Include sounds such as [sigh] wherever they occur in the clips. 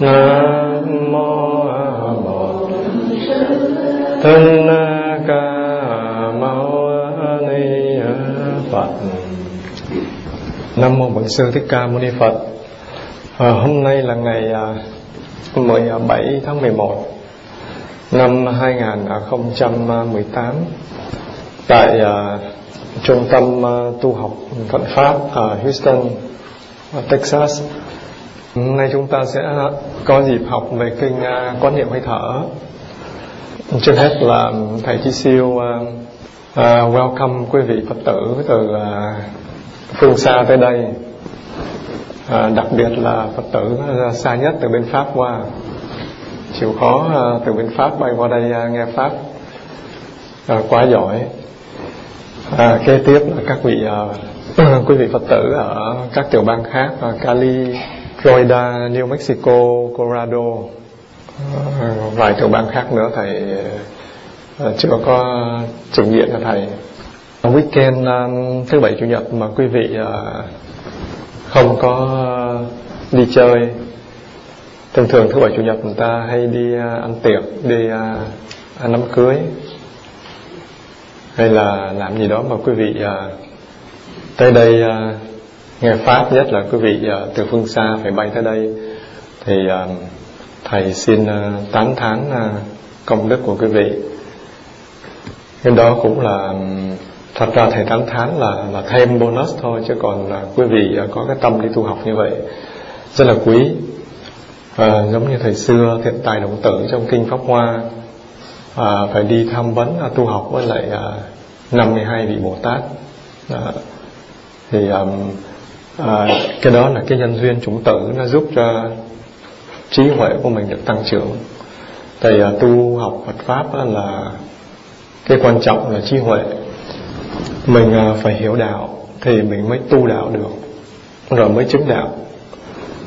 nam mô a bổn thân ca mâu ni phật nam mô bổn sư thích ca mâu ni phật à, hôm nay là ngày à, 17 à, tháng 11 năm 2018 tại uh, trung tâm uh, tu học Phật pháp ở Houston, Texas. Hôm nay chúng ta sẽ có dịp học về kinh à, uh, quán niệm hơi thở. Trước hết là thầy Chi Siêu uh, uh, welcome quý vị Phật tử từ uh, phương xa tới đây. uh, đặc biệt là Phật tử xa nhất từ bên Pháp qua chịu khó uh, từ bên Pháp bay qua đây uh, nghe Pháp uh, quá giỏi à, kế tiếp là các vị uh, [clears throat] quý vị Phật tử ở các tiểu bang khác uh, Cali, Florida, New Mexico, Colorado ờ, vài tiểu bang khác nữa thầy ờ, chưa có trình diện cho thầy. Weekend um, thứ bảy chủ nhật mà quý vị ờ, không có đi chơi. Thường thường thứ bảy chủ nhật người ta hay đi ăn tiệc đi ăn đám cưới hay là làm gì đó mà quý vị tới đây nghe pháp nhất là quý vị uh, từ phương xa phải bay tới đây. Thì uh, thầy xin uh, tán thán uh, công đức của quý vị. Cái đó cũng là thật ra thầy tán thán là là thêm bonus thôi chứ còn uh, quý vị uh, có cái tâm đi tu học như vậy rất là quý. À, giống như thời xưa thiện tài đồng tử trong kinh pháp hoa à, phải đi tham vấn à, tu học với lại à, 52 vị bồ tát. À, thì um, à, cái đó là cái nhân duyên chúng tử nó giúp cho trí huệ của mình được tăng trưởng. Thầy à, tu học Phật pháp á, là cái quan trọng là trí huệ. Mình à, phải hiểu đạo thì mình mới tu đạo được rồi mới chứng đạo.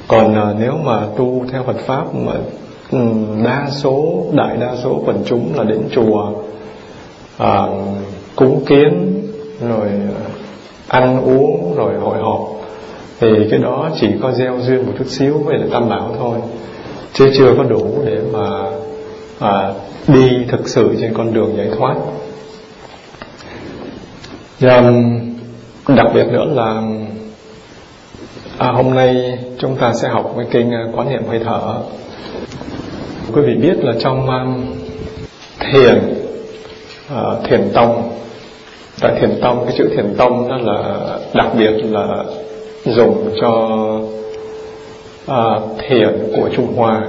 Còn à, nếu mà tu theo Phật pháp mà đa số đại đa số quần chúng là đến chùa à, cúng kiến rồi ăn uống rồi hội họp thì cái đó chỉ có gieo duyên một chút xíu với là tam bảo thôi. Chứ chưa có đủ để mà à, đi thực sự trên con đường giải thoát. Và um, đặc biệt nữa là à, hôm nay chúng ta sẽ học cái kinh à, quán niệm hơi thở. Quý vị biết là trong um, thiền uh, thiền tông tại thiền tông cái chữ thiền tông đó là đặc biệt là dùng cho à, thiền của trung hoa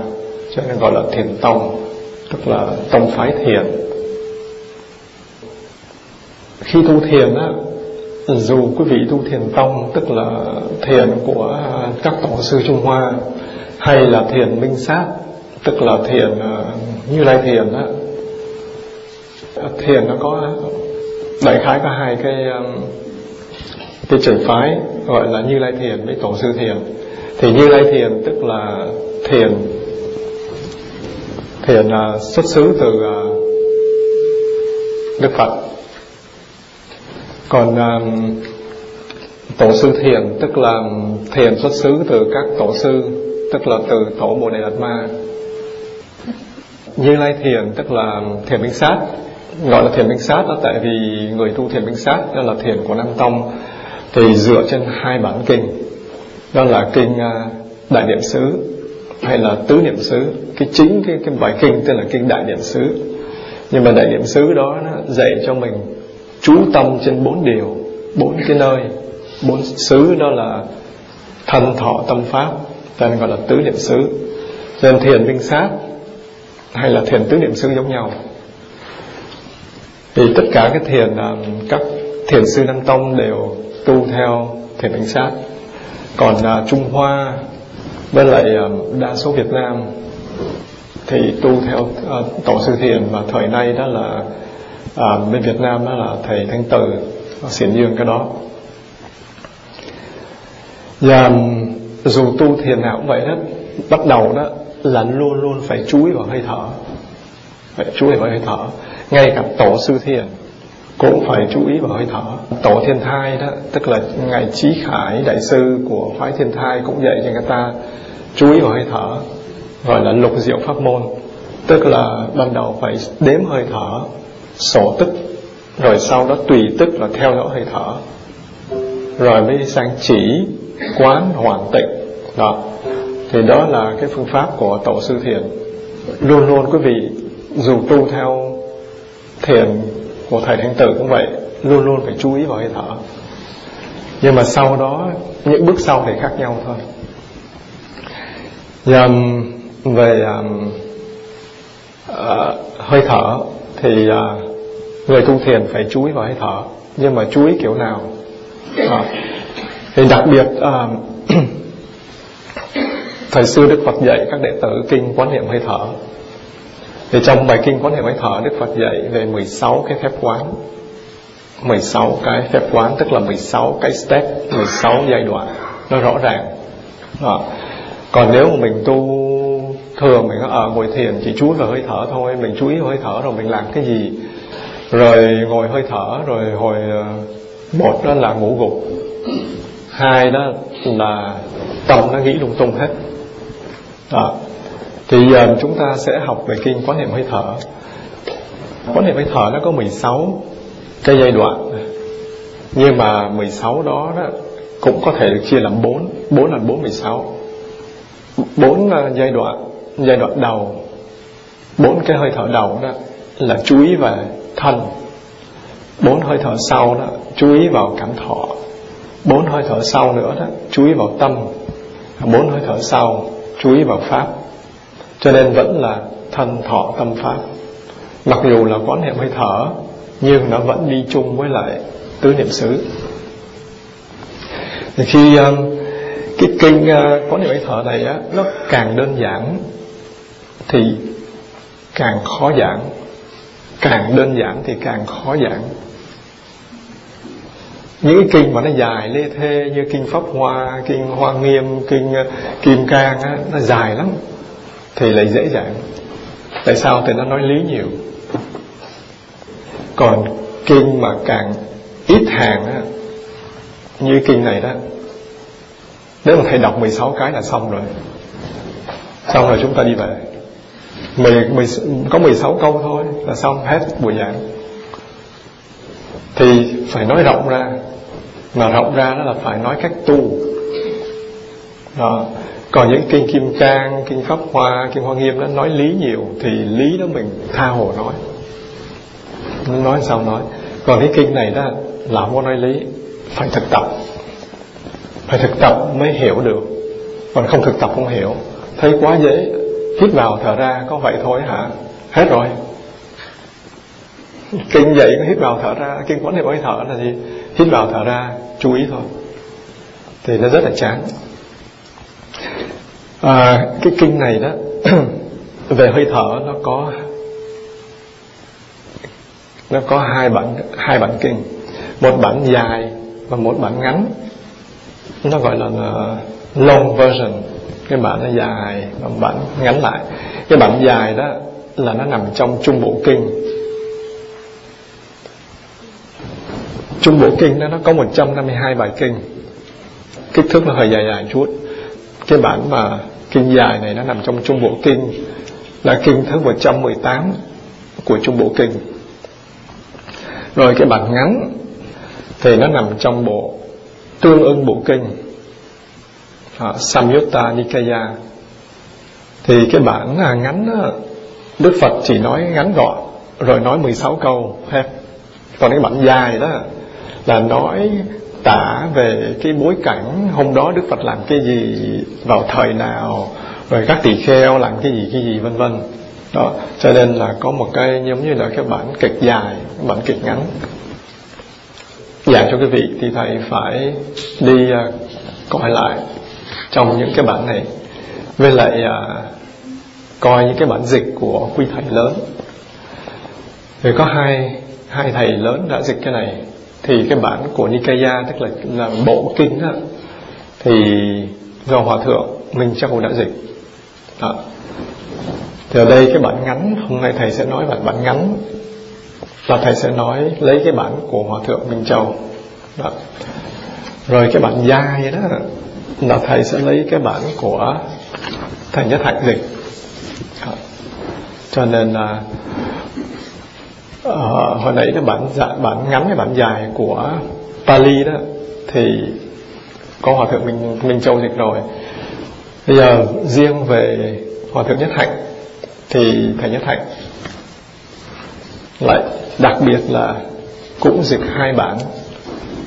cho nên gọi là thiền tông tức là tông phái thiền. Khi tu thiền á dù quý vị tu thiền tông tức là thiền của các tổ sư Trung Hoa hay là thiền minh sát tức là thiền à, như lai thiền á thiền nó có đại khái có hai cái um, cái trường phái gọi là như lai thiền với tổ sư thiền. Thì như lai thiền tức là thiền thiền uh, xuất xứ từ uh, đức phật. Còn à, tổ sư thiền tức là thiền xuất xứ từ các tổ sư tức là từ tổ bồ đề đạt ma. Như lai thiền tức là thiền minh sát gọi là thiền minh sát đó tại vì người tu thiền minh sát đó là thiền của nam tông thì dựa trên hai bản kinh. Đó là kinh à, đại niệm xứ hay là tứ niệm xứ. Cái chính cái cái bài kinh tên là kinh đại niệm xứ. Nhưng mà đại niệm xứ đó nó dạy cho mình chú tâm trên bốn điều, bốn cái nơi, bốn xứ. Đó là thân, thọ, tâm, pháp. Cho nên gọi là tứ niệm xứ. Nên thiền minh sát hay là thiền tứ niệm xứ giống nhau. Thì tất cả cái thiền à, các thiền sư nam tông đều tu theo thiền ánh sát. Còn uh, trung hoa với lại uh, đa số việt nam thì tu theo uh, tổ sư thiền. Và thời nay đó là uh, bên Việt Nam đó là thầy Thanh Từ xỉn dương cái đó. Và dù tu thiền nào cũng vậy hết bắt đầu đó là luôn luôn phải chú ý vào hơi thở. Phải chú ý vào hơi thở. Ngay cả tổ sư thiền cũng phải chú ý vào hơi thở. Tổ thiên thai đó, tức là ngài trí khải đại sư của phái thiên thai cũng dạy cho người ta chú ý vào hơi thở, gọi là lục diệu pháp môn. Tức là ban đầu phải đếm hơi thở, sổ tức, rồi sau đó tùy tức là theo dõi hơi thở. Rồi mới sang chỉ, quán, hoàn tịnh. Đó. Thì đó là cái phương pháp của tổ sư thiền. Luôn luôn quý vị dù tu theo thiền một thầy thanh tử cũng vậy luôn luôn phải chú ý vào hơi thở. Nhưng mà sau đó những bước sau thì khác nhau thôi. Và um, về uh, hơi thở thì uh, người tu thiền phải chú ý vào hơi thở. Nhưng mà chú ý kiểu nào? À, thì đặc biệt uh, thời xưa đức phật dạy các đệ tử kinh quán niệm hơi thở thì trong bài kinh quán hệ máy thở đức phật dạy về 16 cái phép quán. 16 cái phép quán, tức là 16 cái step 16 giai đoạn. Nó rõ ràng. Đó. còn nếu mà mình tu, thường mình ở ngồi thiền chỉ chú vào hơi thở thôi, mình chú ý hơi thở rồi mình làm cái gì? Rồi ngồi hơi thở, rồi hồi ờ, một đó là ngủ gục. Hai đó là tâm nó nghĩ lung tung hết. Đó thì giờ chúng ta sẽ học về kinh quán niệm hơi thở. Quán niệm hơi thở nó có 16 cái giai đoạn. Nhưng mà 16 đó, đó cũng có thể được chia làm 4 4 là 4 16 4 giai đoạn giai đoạn đầu bốn cái hơi thở đầu đó là chú ý về thân. Bốn hơi thở sau đó chú ý vào cảm thọ. Bốn hơi thở sau nữa đó chú ý vào tâm. Bốn hơi thở sau chú ý vào pháp cho nên vẫn là thân thọ tâm pháp. Mặc dù là quán niệm hơi thở nhưng nó vẫn đi chung với lại tứ niệm xứ. Thì khi um, cái kinh uh, quán niệm hơi thở này á nó càng đơn giản thì càng khó giảng. Càng đơn giản thì càng khó giảng. Những cái kinh mà nó dài lê thê như kinh pháp hoa kinh hoa nghiêm kinh uh, kim cang á, nó dài lắm thì lại dễ dàng. tại sao? Thì nó nói lý nhiều. Còn kinh mà càng ít hàng á, như kinh này đó nếu mà thầy đọc 16 cái là xong rồi. Xong rồi chúng ta đi về. 10, 10, có 16 câu thôi là xong hết buổi giảng. Thì phải nói rộng ra. Mà rộng ra đó là phải nói cách tu. Đó còn những kinh kim cang, kinh pháp hoa, kinh hoa nghiêm nó nói lý nhiều thì lý đó mình tha hồ nói. Nói sao nói? Còn cái kinh này đó là không có nói lý, phải thực tập. Phải thực tập mới hiểu được. Còn không thực tập không hiểu. Thấy quá dễ. Hít vào thở ra, có vậy thôi hả? Hết rồi. Kinh vậy hít vào thở ra? Kinh quán niệm hơi thở là gì? Hít vào thở ra, chú ý thôi. Thì nó rất là chán à, cái kinh này đó [clears throat] về hơi thở nó có nó có hai bản hai bản kinh. Một bản dài và một bản ngắn. Nó gọi là long version. Cái bản nó dài và bản ngắn lại. Cái bản dài đó là nó nằm trong trung bộ kinh. Trung bộ kinh đó nó có 152 bài kinh. Kích thước nó hơi dài dài chút. Cái bản mà kinh dài này nó nằm trong trung bộ kinh là kinh thứ 118 của trung bộ kinh. Rồi cái bản ngắn thì nó nằm trong bộ tương ưng bộ kinh à, Samyutta Nikaya. Thì cái bản à, ngắn đó, Đức Phật chỉ nói ngắn gọn rồi nói 16 câu hết còn cái bản dài đó là nói tả về cái bối cảnh hôm đó Đức Phật làm cái gì vào thời nào rồi các tỳ kheo làm cái gì cái gì vân vân. Đó cho nên là có một cái giống như là cái bản kịch dài bản kịch ngắn. Dạy cho quý vị thì thầy phải đi uh, coi lại trong những cái bản này. Với lại uh, coi những cái bản dịch của quý thầy lớn. Thì có hai hai thầy lớn đã dịch cái này thì cái bản của Nikaya, tức là là bộ kinh đó thì do hòa thượng Minh Châu đã dịch đó. thì ở đây cái bản ngắn, hôm nay thầy sẽ nói bản bản ngắn là thầy sẽ nói lấy cái bản của hòa thượng Minh Châu đó. rồi cái bản dài đó, là thầy sẽ lấy cái bản của thầy nhất hạnh dịch cho nên là Ờ, hồi nãy là bản dạ, bản ngắn hay bản dài của Pali đó, thì có hòa thượng mình mình Châu dịch rồi. Bây giờ riêng về hòa thượng nhất hạnh, thì thầy nhất hạnh lại đặc biệt là cũng dịch hai bản.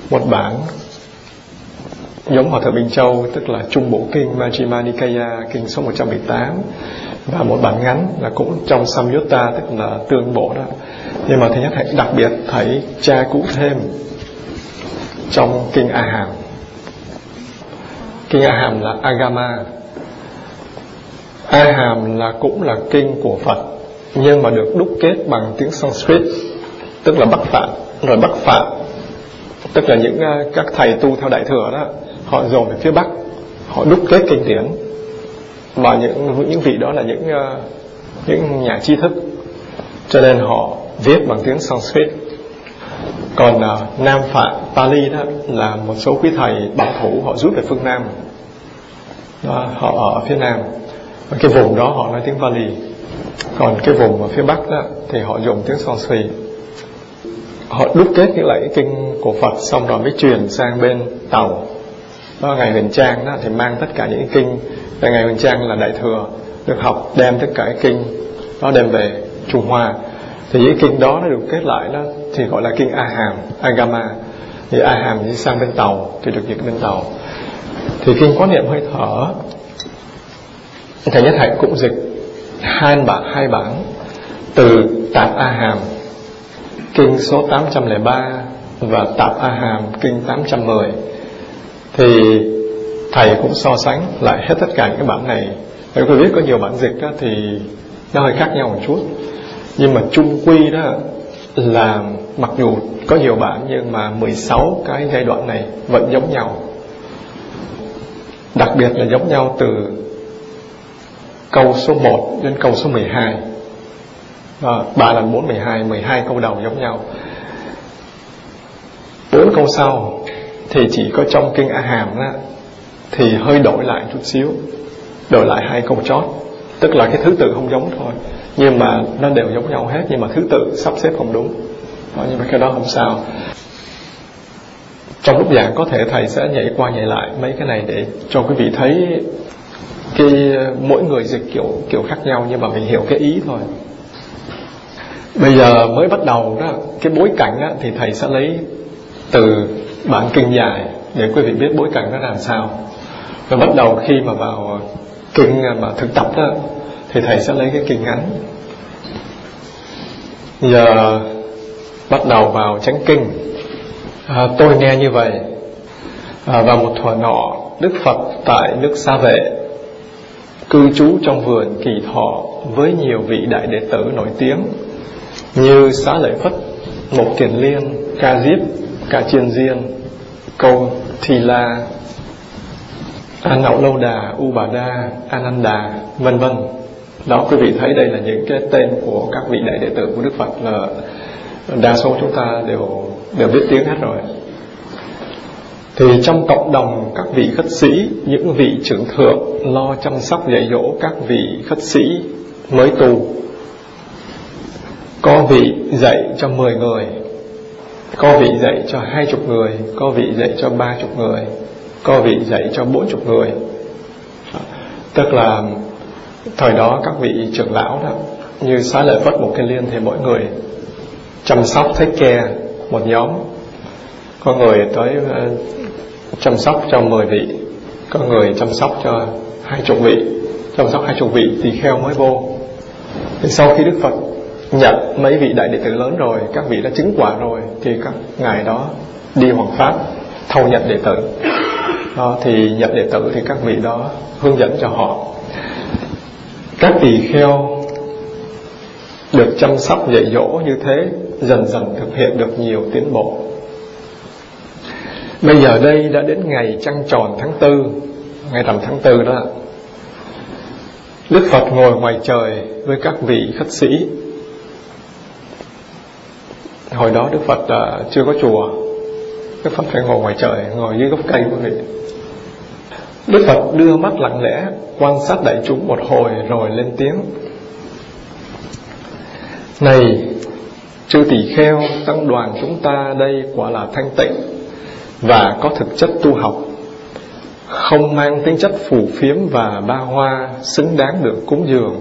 Một bản giống Hòa Thượng Bình Châu, tức là Trung Bộ Kinh Majjhima Nikaya kinh số 118 và một bản ngắn là cũng trong Samyutta, tức là tương bộ đó nhưng mà thứ nhất hãy đặc biệt thấy cha cũ thêm trong kinh A Hàm kinh A Hàm là Agama. A Hàm là cũng là kinh của Phật, nhưng mà được đúc kết bằng tiếng Sanskrit, tức là Bắc Phạn. Rồi Bắc Phạn, tức là những ờ, các thầy tu theo đại thừa đó, họ dồn về phía bắc, họ đúc kết kinh điển. Mà những những vị đó là những ờ, những nhà tri thức. Cho nên họ viết bằng tiếng Sanskrit. Còn uh, Nam Phạn Pali đó là một số quý thầy bảo thủ họ rút về phương Nam. Đó, họ ở phía Nam. Và cái vùng đó họ nói tiếng Pali. Còn cái vùng ở phía Bắc đó thì họ dùng tiếng Sanskrit. Họ đúc kết những lại kinh của Phật xong rồi mới truyền sang bên tàu. Đó ngày huyền trang đó thì mang tất cả những kinh. Tại ngày huyền trang là đại thừa được học đem tất cả kinh nó đem về Trung Hoa thì những kinh đó nó được kết lại đó thì gọi là kinh A Hàm Agama thì A Hàm đi sang bên tàu thì được dịch bên tàu. Thì kinh quán niệm hơi thở thầy nhất hạnh cũng dịch hai bản hai bản từ tạp A Hàm kinh số 803 và tạp A Hàm kinh 810 thì thầy cũng so sánh lại hết tất cả những cái bản này. Nếu quý biết có nhiều bản dịch đó, thì nó hơi khác nhau một chút nhưng mà chung quy đó là mặc dù có nhiều bản nhưng mà 16 cái giai đoạn này vẫn giống nhau. Đặc biệt là giống nhau từ câu số 1 đến câu số 12 à, 3 lần 4 12 12 câu đầu giống nhau. Bốn câu sau thì chỉ có trong kinh A Hàm đó thì hơi đổi lại chút xíu đổi lại hai câu chót. Tức là cái thứ tự không giống thôi nhưng mà nó đều giống nhau hết nhưng mà thứ tự sắp xếp không đúng. Đó, nhưng mà cái đó không sao. Trong lúc giảng có thể thầy sẽ nhảy qua nhảy lại mấy cái này để cho quý vị thấy cái mỗi người dịch kiểu kiểu khác nhau nhưng mà mình hiểu cái ý thôi. Bây giờ mới bắt đầu đó cái bối cảnh đó, thì thầy sẽ lấy từ bản kinh dài để quý vị biết bối cảnh nó làm sao. Rồi bắt đầu khi mà vào kinh mà thực tập đó thì thầy sẽ lấy cái kinh ngắn. Giờ bắt đầu vào chánh kinh. À, tôi nghe như vậy à, một thuở nọ đức phật tại nước xa vệ cư trú trong vườn kỳ thọ với nhiều vị đại đệ tử nổi tiếng như xá lợi phất một kiền liên ca diếp ca chiên diên câu thì la an nậu lâu đà u bà đa ananda vân vân đó, quý vị thấy đây là những cái tên của các vị đại đệ tử của đức phật là đa số chúng ta đều đều biết tiếng hết rồi. Thì trong cộng đồng các vị khất sĩ, những vị trưởng thượng lo chăm sóc dạy dỗ các vị khất sĩ mới tu có vị dạy cho 10 người, có vị dạy cho hai chục người, có vị dạy cho ba chục người, có vị dạy cho bốn chục người. Tức là thời đó các vị trưởng lão đó như xá lợi phất một cái liên thì mỗi người chăm sóc thích care một nhóm. Có người tới ờ, chăm sóc cho mười vị có người chăm sóc cho hai chục vị chăm sóc hai chục vị tỳ kheo mới vô. Thì sau khi đức phật nhận mấy vị đại đệ tử lớn rồi các vị đã chứng quả rồi thì các ngài đó đi hoàng pháp thâu nhận đệ tử. Đó, thì nhận đệ tử thì các vị đó hướng dẫn cho họ các tỳ kheo được chăm sóc dạy dỗ như thế dần dần thực hiện được nhiều tiến bộ. Bây giờ đây đã đến ngày trăng tròn tháng tư ngày rằm tháng tư đó. Đức Phật ngồi ngoài trời với các vị khất sĩ. Hồi đó đức phật uh, chưa có chùa. Đức phật phải ngồi ngoài trời ngồi dưới gốc cây quý vị. Đức Phật đưa mắt lặng lẽ, quan sát đại chúng một hồi rồi lên tiếng. Này, chư tỷ kheo, tăng đoàn chúng ta đây quả là thanh tịnh và có thực chất tu học. Không mang tính chất phù phiếm và ba hoa, xứng đáng được cúng dường,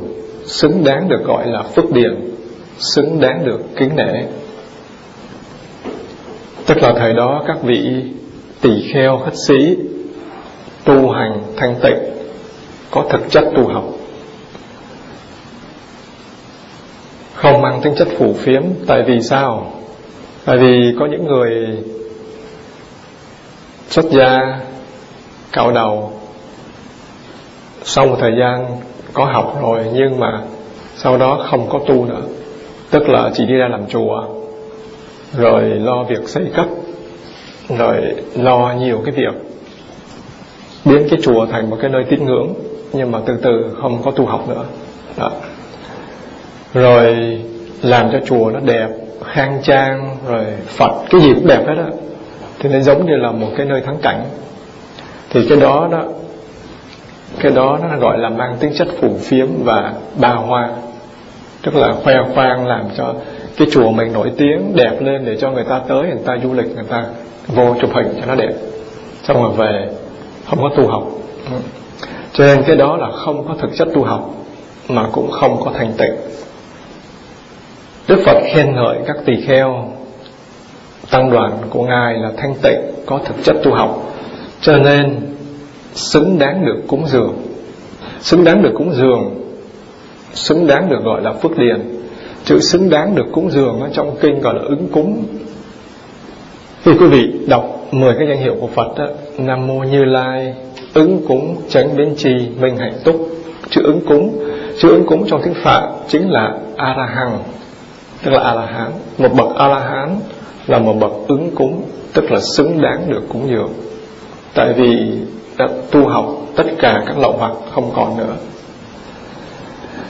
xứng đáng được gọi là phước điển xứng đáng được kính nể. Tức là thời đó các vị tỳ kheo khất sĩ tu hành thanh tịnh, có thực chất tu học. Không mang tính chất phủ phiếm, tại vì sao? Tại vì có những người xuất gia, cạo đầu, sau một thời gian có học rồi nhưng mà sau đó không có tu nữa, tức là chỉ đi ra làm chùa, rồi lo việc xây cất, rồi lo nhiều cái việc biến cái chùa thành một cái nơi tín ngưỡng, nhưng mà từ từ không có tu học nữa. Đó. rồi làm cho chùa nó đẹp, khang trang, rồi phật, cái gì cũng đẹp hết á. Thì nó giống như là một cái nơi thắng cảnh. Thì cái đó đó, cái đó nó gọi là mang tính chất phủ phiếm và ba hoa. Tức là khoe khoang làm cho cái chùa mình nổi tiếng, đẹp lên để cho người ta tới, người ta du lịch, người ta vô chụp hình cho nó đẹp. Xong rồi về không có tu học. Cho nên cái đó là không có thực chất tu học, mà cũng không có thành tựu Đức Phật khen ngợi các tỳ kheo, tăng đoàn của ngài là thanh tịnh, có thực chất tu học. Cho nên, xứng đáng được cúng dường. Xứng đáng được cúng dường, xứng đáng được gọi là phước điền. Chữ xứng đáng được cúng dường ở trong kinh gọi là ứng cúng. Khi quý vị, đọc 10 cái danh hiệu của Phật đó, Nam Mô Như Lai ứng cúng tránh biến trì minh hạnh túc. Chữ ứng cúng chữ ứng cúng trong tiếng Phạn chính là A La Hằng tức là A La Hán một bậc A La Hán là một bậc ứng cúng tức là xứng đáng được cúng dường. Tại vì đã tu học tất cả các lậu hoặc không còn nữa.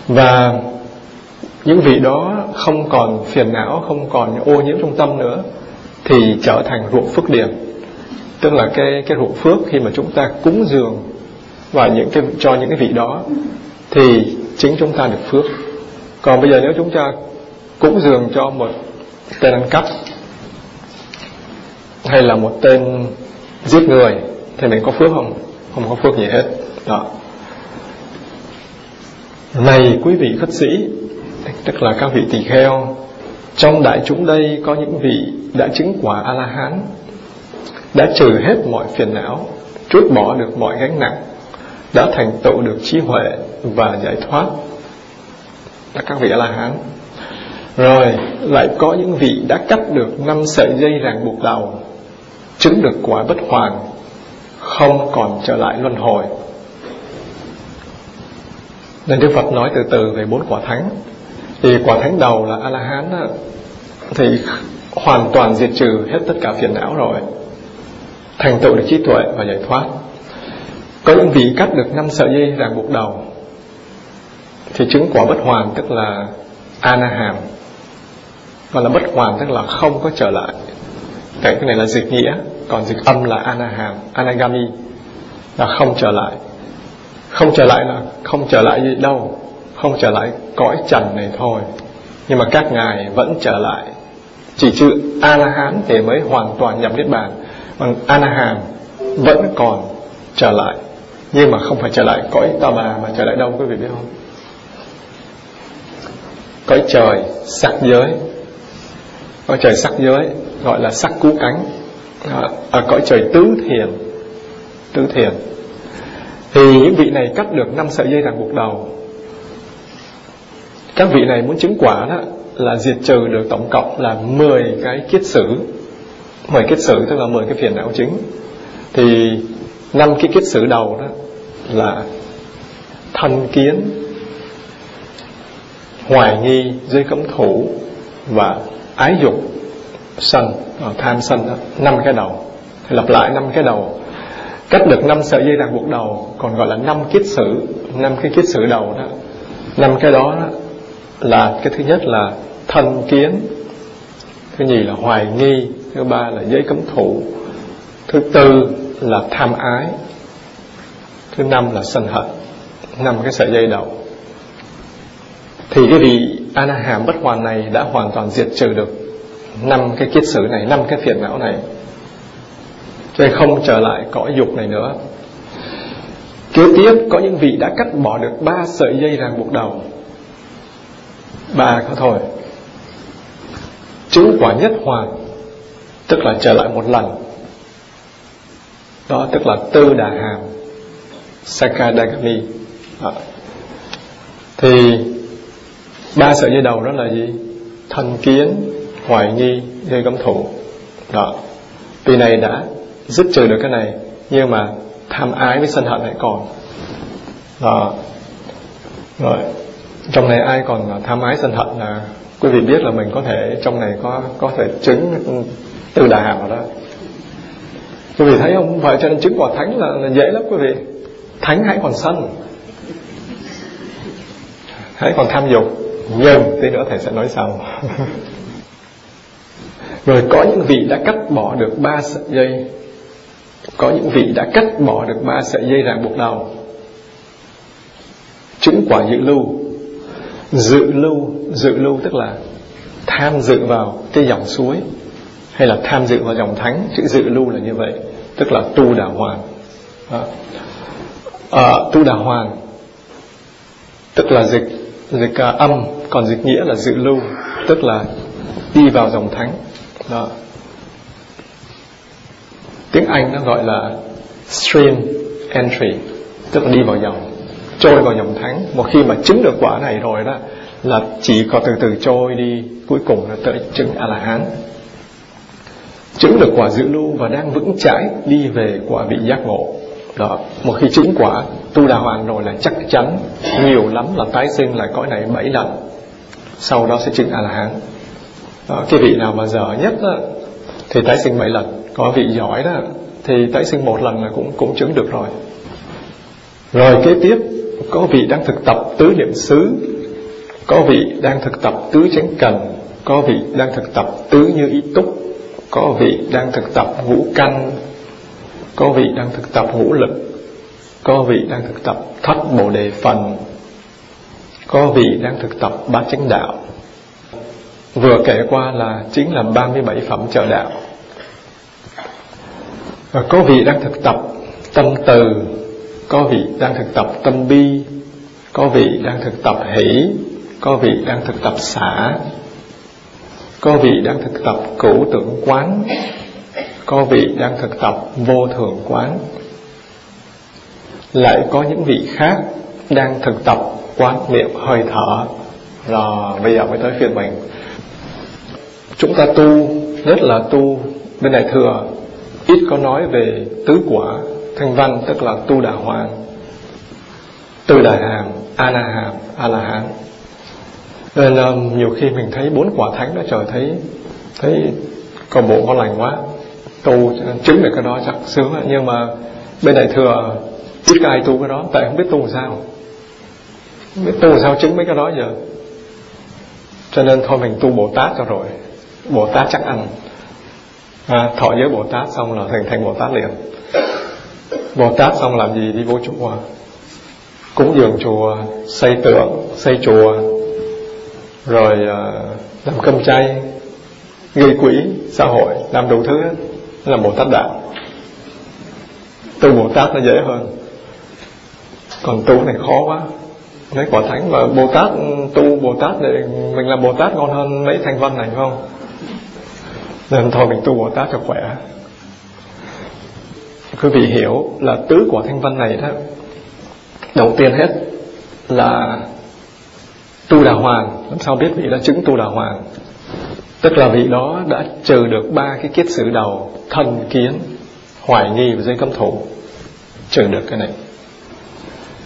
Và những vị đó không còn phiền não không còn ô nhiễm trong tâm nữa thì trở thành ruộng phước điển tức là cái cái ruộng phước khi mà chúng ta cúng dường và những cái, cho những cái vị đó, thì chính chúng ta được phước. Còn bây giờ nếu chúng ta cúng dường cho một tên ăn cắp, hay là một tên giết người, thì mình có phước không? Không có phước gì hết. Đó. Này quý vị khất sĩ, tức là các vị tỳ kheo, trong đại chúng đây có những vị đã chứng quả a la hán đã trừ hết mọi phiền não, trút bỏ được mọi gánh nặng, đã thành tựu được trí huệ và giải thoát. Là các vị a la hán rồi, lại có những vị đã cắt được năm sợi dây ràng buộc đầu, chứng được quả bất hoàn, không còn trở lại luân hồi. Nên Đức Phật nói từ từ về bốn quả thánh. Thì quả thánh đầu là a la hán thì hoàn toàn diệt trừ hết tất cả phiền não rồi thành tựu được trí tuệ và giải thoát. Có những vị cắt được năm sợi dây ràng buộc đầu, thì chứng quả bất hoàn tức là anaham và là bất hoàn tức là không có trở lại. Cái này là dịch nghĩa, còn dịch âm là anaham, anagami, là không trở lại. Không trở lại là không trở lại gì đâu, không trở lại cõi trần này thôi. Nhưng mà các ngài vẫn trở lại. Chỉ chữ a la hán thì mới hoàn toàn nhập niết bàn bằng an hàm vẫn còn trở lại. Nhưng mà không phải trở lại cõi ta bà mà trở lại đâu, quý vị biết không? Cõi trời sắc giới. Cõi trời sắc giới gọi là sắc cú cánh. Ở à, cõi trời tứ thiền. Tứ thiền. Thì những vị này cắt được năm sợi dây ràng buộc đầu. Các vị này muốn chứng quả đó là diệt trừ được tổng cộng là 10 cái kiết sử. 10 kiết sử tức là 10 cái phiền não chính. Thì năm cái kiết sử đầu đó là thân kiến hoài nghi dưới cấm thủ và ái dục sân ờ, tham sân đó năm cái đầu. Lặp lại năm cái đầu. Cắt được năm sợi dây ràng buộc đầu còn gọi là năm kiết sử năm cái kiết sử đầu đó. Năm cái đó, đó là cái thứ nhất là thân kiến thứ nhì là hoài nghi thứ ba là giới cấm thủ. Thứ tư là tham ái. Thứ năm là sân hận. Năm cái sợi dây đầu. Thì cái vị anaham bất hoàn này đã hoàn toàn diệt trừ được năm cái kiết sử này, năm cái phiền não này. Cho nên không trở lại cõi dục này nữa. Kế tiếp, có những vị đã cắt bỏ được ba sợi dây ràng buộc đầu. Ba có thôi. Chứng quả nhất hoàn tức là trở lại một lần. Đó, tức là tư đà hàm, sakadagami. Đó. thì ba sợi dây đầu đó là gì? Thân kiến, hoài nghi dây cấm thủ. Đó. Vì này đã dứt trừ được cái này, nhưng mà tham ái với sân hận lại còn. Đó. Rồi, trong này ai còn tham ái sân hận là quý vị biết là mình có thể, trong này có có thể chứng từ đà học đó. Quý vị thấy không? Vậy cho nên chứng quả thánh là, là dễ lắm quý vị. Thánh hãy còn sân. Hãy còn tham dục. Nhưng tí nữa thầy sẽ nói sau. [laughs] Rồi có những vị đã cắt bỏ được ba sợi dây. Có những vị đã cắt bỏ được ba sợi dây ràng buộc đầu. Chứng quả dự lưu. Dự lưu dự lưu tức là tham dự vào cái dòng suối hay là tham dự vào dòng thánh chữ dự lưu là như vậy tức là tu đà hoàn à, à, tu đà hoàn tức là dịch dịch à, âm còn dịch nghĩa là dự lưu tức là đi vào dòng thánh. Đó. Tiếng anh nó gọi là stream entry tức là đi vào dòng trôi vào dòng thánh. Một khi mà chứng được quả này rồi đó là chỉ có từ từ trôi đi cuối cùng là tới chứng a la hán chứng được quả dự lưu và đang vững chãi đi về quả vị giác ngộ. Đó một khi chứng quả tu đà hoàn rồi là chắc chắn nhiều lắm là tái sinh lại cõi này bảy lần. Sau đó sẽ chứng a la hán đó, cái vị nào mà dở nhất đó, thì tái sinh bảy lần. Có vị giỏi đó thì tái sinh một lần là cũng cũng chứng được rồi. Rồi kế tiếp có vị đang thực tập tứ niệm xứ có vị đang thực tập tứ chánh cần có vị đang thực tập tứ như ý túc có vị đang thực tập ngũ căn có vị đang thực tập hữu lực, có vị đang thực tập thất bồ đề phần, có vị đang thực tập bát chánh đạo. Vừa kể qua là chính là 37 phẩm trợ đạo. Và có vị đang thực tập tâm từ, có vị đang thực tập tâm bi, có vị đang thực tập hỷ, có vị đang thực tập xả có vị đang thực tập cửu tưởng quán. Có vị đang thực tập vô thường quán. Lại có những vị khác đang thực tập quán niệm hơi thở. Rồi, bây giờ mới tới phiên mình. Chúng ta tu, rất là tu. Bên này thừa ít có nói về tứ quả thanh văn, tức là tu đà hoàng từ đà hàm, a la hàm, a la hán nên là nhiều khi mình thấy bốn quả thánh đó trời thấy thấy cầu bộ có lành quá. Tu chứng được cái đó chắc sướng nhưng mà bên này thừa ít ai tu cái đó tại không biết tu sao. Không biết tu sao chứng mấy cái đó giờ. Cho nên thôi mình tu bồ tát cho rồi. Bồ tát chắc ăn. À, thọ giới bồ tát xong là thành thành bồ tát liền. Bồ tát xong làm gì đi vô chùa? Cúng dường chùa xây tượng xây chùa rồi ờ, làm cơm chay, gây quỹ xã hội, làm đủ thứ. Là bồ tát đạo. Tu bồ tát nó dễ hơn. Còn tu này khó quá. Mấy quả thánh mà bồ tát ừ, tu bồ tát thì mình làm bồ tát ngon hơn mấy thanh văn này, phải không? Nên thôi mình tu bồ tát cho khỏe. Quý vị hiểu là tứ quả thanh văn này đó, đầu tiên hết là tu đà hoàng. Làm sao biết vị đã chứng tu đà hoàng? Tức là vị đó đã trừ được ba cái kiết sử đầu, thân, kiến, hoài nghi và dây cấm thủ. Trừ được cái này.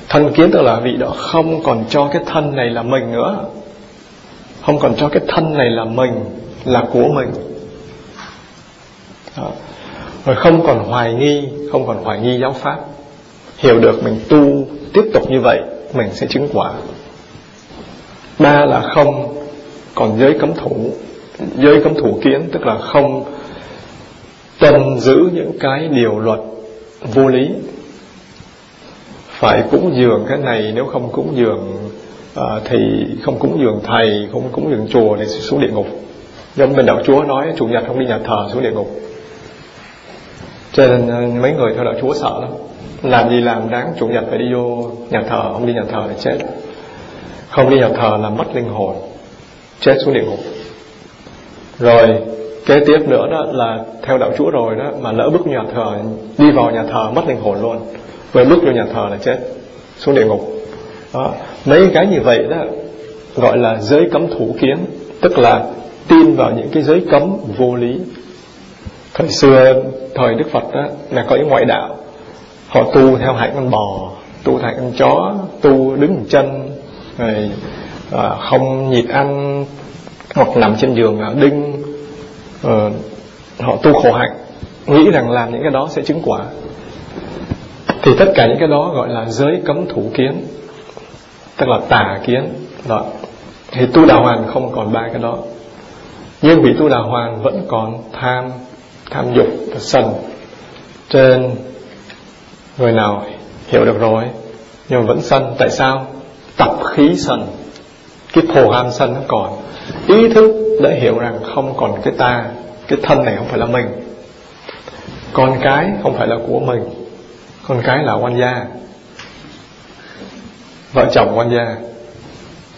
Thân, kiến tức là vị đó không còn cho cái thân này là mình nữa. Không còn cho cái thân này là mình, là của mình. Đó. rồi không còn hoài nghi, không còn hoài nghi giáo pháp. Hiểu được mình tu tiếp tục như vậy, mình sẽ chứng quả ba là không còn giới cấm thủ. Giới cấm thủ kiến tức là không tuân giữ những cái điều luật vô lý. Phải cúng dường cái này nếu không cúng dường à, thì không cúng dường thầy không cúng dường chùa thì xuống địa ngục. Giống bên đạo chúa nói chủ nhật không đi nhà thờ xuống địa ngục. Cho nên à, mấy người theo đạo chúa sợ lắm. Làm gì làm đáng chủ nhật phải đi vô nhà thờ không đi nhà thờ thì chết không đi nhà thờ là mất linh hồn, chết xuống địa ngục. Rồi, kế tiếp nữa đó là theo đạo chúa rồi đó, mà lỡ bước nhà thờ, đi vào nhà thờ mất linh hồn luôn. Vừa bước vô nhà thờ là chết xuống địa ngục. Đó. mấy cái như vậy đó, gọi là giới cấm thủ kiến, tức là tin vào những cái giới cấm vô lý. Thời xưa, thời đức phật đó, là có những ngoại đạo. Họ tu theo hạnh con bò, tu theo con chó, tu đứng chân rồi à, không nhịn ăn hoặc nằm trên giường à, đinh à, họ tu khổ hạnh nghĩ rằng làm những cái đó sẽ chứng quả. Thì tất cả những cái đó gọi là giới cấm thủ kiến tức là tà kiến. Đó. Thì tu đà hoàn không còn ba cái đó. Nhưng vị tu đà hoàn vẫn còn tham tham dục và sân trên người nào hiểu được rồi nhưng vẫn sân. Tại sao? Tập khí sân cái thù ham sân nó còn. Ý thức đã hiểu rằng không còn cái ta, cái thân này không phải là mình. Con cái không phải là của mình, con cái là quan gia. Vợ chồng quan gia.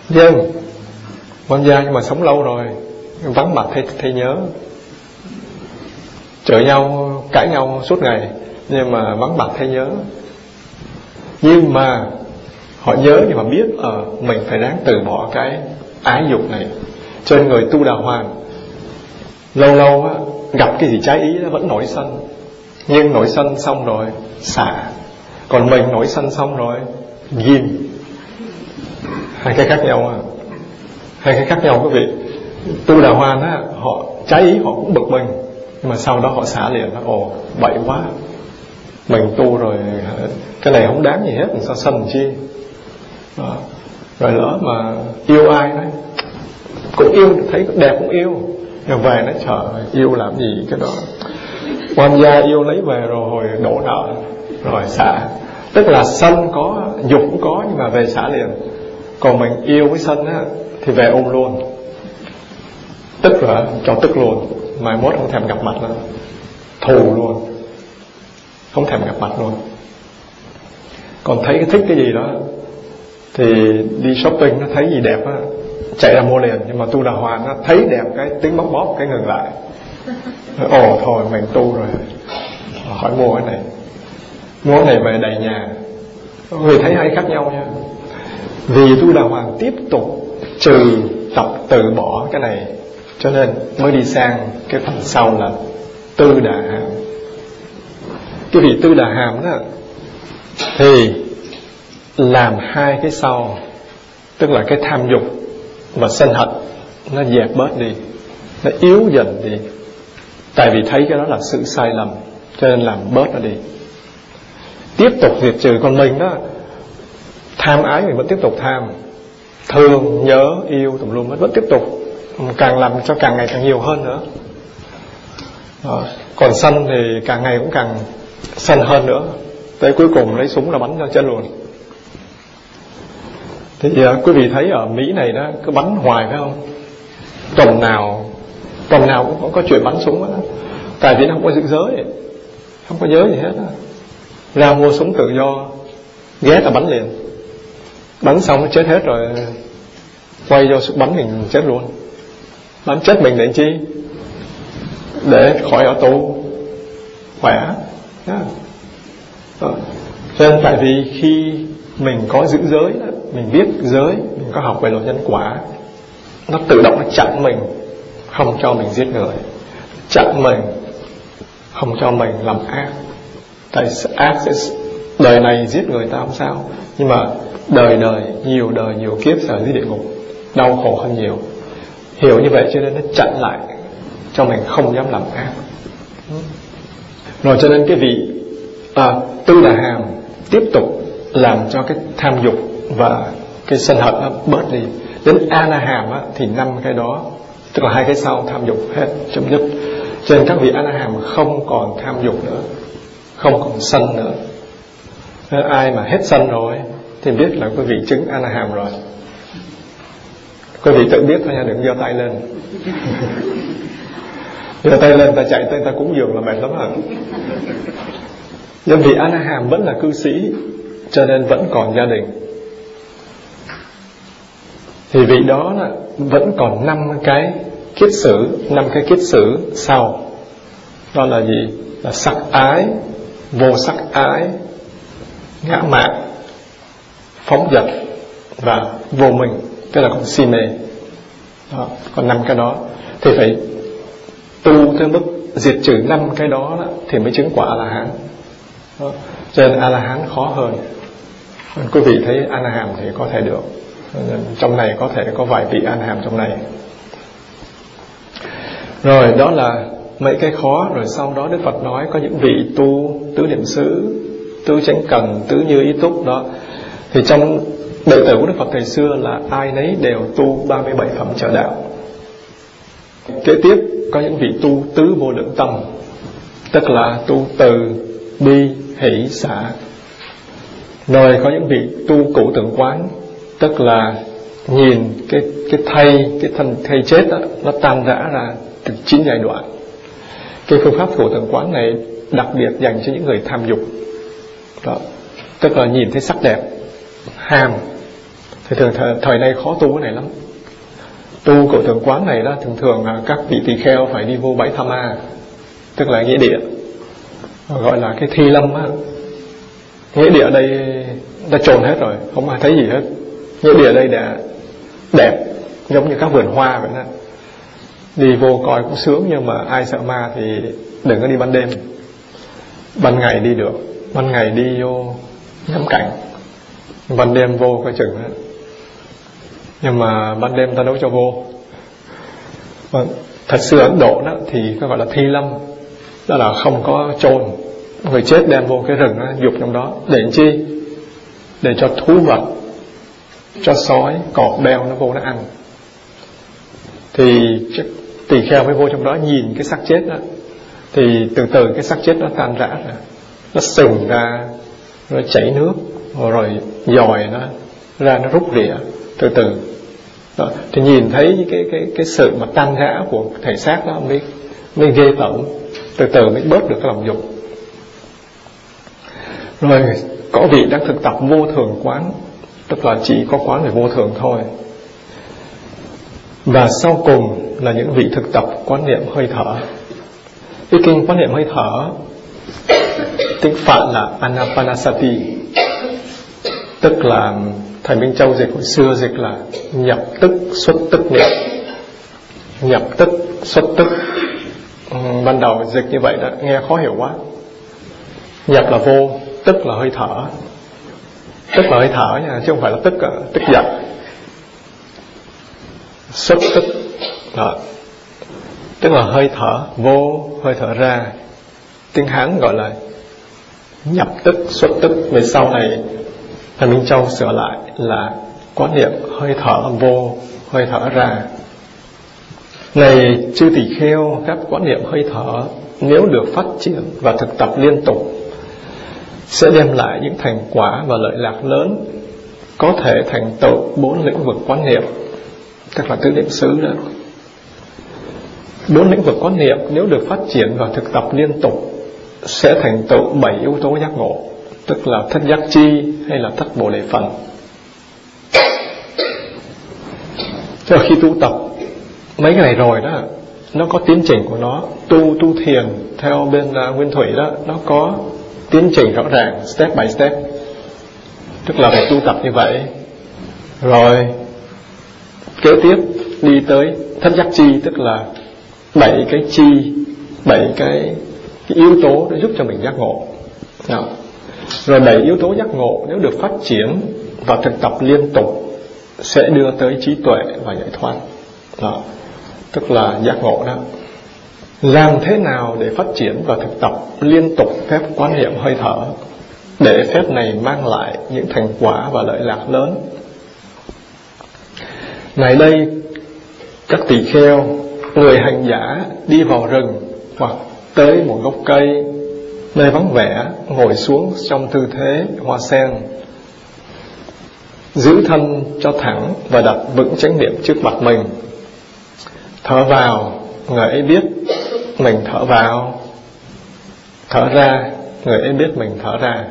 Nhưng quan gia nhưng mà sống lâu rồi, vắng mặt thấy thấy nhớ. Chở nhau, cãi nhau suốt ngày, nhưng mà vắng mặt thấy nhớ. Nhưng mà họ nhớ nhưng mà biết ở uh, mình phải ráng từ bỏ cái ái dục này. Cho nên người tu đà hoàng lâu lâu á, gặp cái gì trái ý nó vẫn nổi sân nhưng nổi sân xong rồi xả. Còn mình nổi sân xong rồi ghim. Hai cái khác nhau à hai cái khác nhau quý vị. Tu đà hoàn á họ trái ý họ cũng bực mình. Nhưng mà sau đó họ xả liền nó ồ bậy quá. Mình tu rồi cái này không đáng gì hết mình sao sân chi? À, rồi lỡ mà yêu ai đấy cũng yêu thấy đẹp cũng yêu rồi về nó trời yêu làm gì cái đó. Quan gia yêu lấy về rồi hồi đổ nợ rồi xả. Tức là sân có dục cũng có nhưng mà về xả liền. Còn mình yêu với sân á thì về ôm luôn. Tức là cho tức luôn. Mai mốt không thèm gặp mặt nữa. Thù luôn. Không thèm gặp mặt luôn. Còn thấy cái thích cái gì đó thì đi shopping nó thấy gì đẹp á, chạy ra mua liền. Nhưng mà tu đà hoàn nó thấy đẹp cái tiếng bóp bóp cái ngừng lại. Ồ, thôi, mình tu rồi. Hỏi mua cái này. Mua cái này về đầy nhà. Người thấy hay khác nhau nha. Vì tu đà hoàn tiếp tục trừ tập từ bỏ cái này, cho nên mới đi sang cái phần sau là tư đà hàm. Cái vị tư đà hàm đó, thì làm hai cái sau, tức là cái tham dục và sân hận nó dẹp bớt đi, nó yếu dần đi. Tại vì thấy cái đó là sự sai lầm, cho nên làm bớt nó đi. Tiếp tục diệt trừ con mình đó, tham ái mình vẫn tiếp tục tham, thương, nhớ, yêu, tùm lum, vẫn tiếp tục, càng làm cho càng ngày càng nhiều hơn nữa. Đó. còn sân thì càng ngày cũng càng sân hơn nữa. Tới cuối cùng lấy súng là bắn cho chân luôn thì quý vị thấy ở mỹ này đó cứ bắn hoài phải không? Tuần nào tuần nào cũng có, có chuyện bắn súng đó tại vì nó không có giữ giới không có giới gì hết đó. ra mua súng tự do ghé là bắn liền. Bắn xong nó chết hết rồi quay vô bắn mình chết luôn. Bắn chết mình để chi? Để khỏi ở tù. Khỏe yeah. Ờ, nên tại vì khi mình có giữ giới mình biết giới mình có học về luật nhân quả. Nó tự động nó chặn mình không cho mình giết người. Chặn mình không cho mình làm ác. Tại ác sẽ đời này giết người ta không sao. Nhưng mà đời đời nhiều đời nhiều kiếp ở dưới địa ngục. Đau khổ hơn nhiều. Hiểu như vậy cho nên nó chặn lại cho mình không dám làm ác. Rồi cho nên cái vị à, tư đà hàm tiếp tục làm cho cái tham dục và cái sân hận nó bớt đi. Đến ana hàm á, thì năm cái đó tức là hai cái sau tham dục hết chấm dứt. Cho nên các vị ana hàm không còn tham dục nữa không còn sân nữa. Ờ, ai mà hết sân rồi thì biết là quý vị chứng anaham rồi. Quý vị tự biết thôi nha đừng giơ tay lên. [laughs] Giơ tay lên ta chạy tới ta cúng dường là mệt lắm hả nhưng vì anaham vẫn là cư sĩ cho nên vẫn còn gia đình thì vị đó là vẫn còn năm cái kiết sử năm cái kiết sử sau. Đó là gì? Là sắc ái vô sắc ái ngã mạn phóng dật và vô minh tức là còn si mê. Đó, còn năm cái đó. Thì phải tu tới mức diệt trừ năm cái đó, đó thì mới chứng quả a la hán cho nên a la hán khó hơn. Quý vị thấy a la hàm thì có thể được trong này có thể có vài vị an hàm trong này. Rồi, đó là mấy cái khó. Rồi sau đó đức phật nói có những vị tu, tứ niệm xứ, tứ chánh cần, tứ như ý túc, đó. Thì trong đệ tử của đức phật thời xưa là ai nấy đều tu 37 phẩm trợ đạo. Kế tiếp, có những vị tu tứ vô lượng tâm, tức là tu từ, bi, hỷ, xả. Rồi có những vị tu cụ tượng quán tức là nhìn cái cái thây cái thân thây chết đó, nó tan rã ra từ chín giai đoạn. Cái phương pháp thủ thần quán này đặc biệt dành cho những người tham dục. Đó. tức là nhìn thấy sắc đẹp ham. Thì thường thời, thời nay khó tu cái này lắm. Tu cổ thường quán này đó thường thường là các vị tỳ kheo phải đi vô bãi tham ma. Tức là nghĩa địa. Gọi là cái thi lâm á. Nghĩa địa ở đây đã trồn hết rồi không ai thấy gì hết nghĩa địa đây đã đẹp giống như các vườn hoa vậy đó. Đi vô coi cũng sướng nhưng mà ai sợ ma thì đừng có đi ban đêm. Ban ngày đi được ban ngày đi vô ngắm cảnh. Ban đêm vô coi chừng đó. nhưng mà ban đêm ta đâu cho vô. Và thật sự ấn độ đó thì có gọi là thi lâm. Đó là không có chôn. Người chết đem vô cái rừng đó, dục trong đó. Để chi? Để cho thú vật cho sói, cọp, beo nó vô nó ăn. Thì tỳ kheo mới vô trong đó nhìn cái xác chết đó. Thì từ từ cái xác chết nó tan rã ra. Nó sừng ra nó chảy nước, rồi dòi nó ra, nó rút rỉa từ từ. Đó. thì nhìn thấy cái cái cái sự mà tan rã của thể xác đó mới mới ghê tởm. Từ từ mới bớt được cái lòng dục. Rồi có vị đang thực tập vô thường quán tức là chỉ có quán về vô thường thôi. Và sau cùng là những vị thực tập quán niệm hơi thở. Cái kinh quán niệm hơi thở tiếng phạn là anapanasati. Tức là thầy minh châu dịch hồi xưa dịch là nhập tức, xuất tức niệm. Nhập tức, xuất tức. Ban đầu dịch như vậy đã nghe khó hiểu quá. Nhập là vô, tức là hơi thở tức là hơi thở nha, chứ không phải là tức ờ, tức giận. Xuất tức. Đó. tức là hơi thở, vô, hơi thở ra. Tiếng hán gọi là nhập tức xuất tức. Về sau này thầy minh châu sửa lại là quán niệm hơi thở, vô, hơi thở ra. Này, chư tỷ kheo, các quán niệm hơi thở nếu được phát triển và thực tập liên tục sẽ đem lại những thành quả và lợi lạc lớn có thể thành tựu bốn lĩnh vực quán niệm. Tức là tứ niệm xứ đó bốn lĩnh vực quán niệm nếu được phát triển và thực tập liên tục sẽ thành tựu bảy yếu tố giác ngộ tức là thất giác chi hay là thất bồ đề phần. Cho khi tu tập mấy cái này rồi đó nó có tiến trình của nó. Tu tu thiền theo bên uh, nguyên thủy đó nó có tiến trình rõ ràng step by step. Tức là phải tu tập như vậy. Rồi kế tiếp đi tới thất giác chi tức là bảy cái chi bảy cái, cái yếu tố để giúp cho mình giác ngộ. Đó. rồi bảy yếu tố giác ngộ nếu được phát triển và thực tập liên tục sẽ đưa tới trí tuệ và giải thoát. Đó. tức là giác ngộ đó làm thế nào để phát triển và thực tập liên tục phép quan niệm hơi thở để phép này mang lại những thành quả và lợi lạc lớn? Này đây các tỳ kheo, người hành giả đi vào rừng hoặc tới một gốc cây, nơi vắng vẻ, ngồi xuống trong tư thế hoa sen, giữ thân cho thẳng và đặt vững chánh niệm trước mặt mình. Thở vào người ấy biết mình thở vào. Thở ra người ấy biết mình thở ra.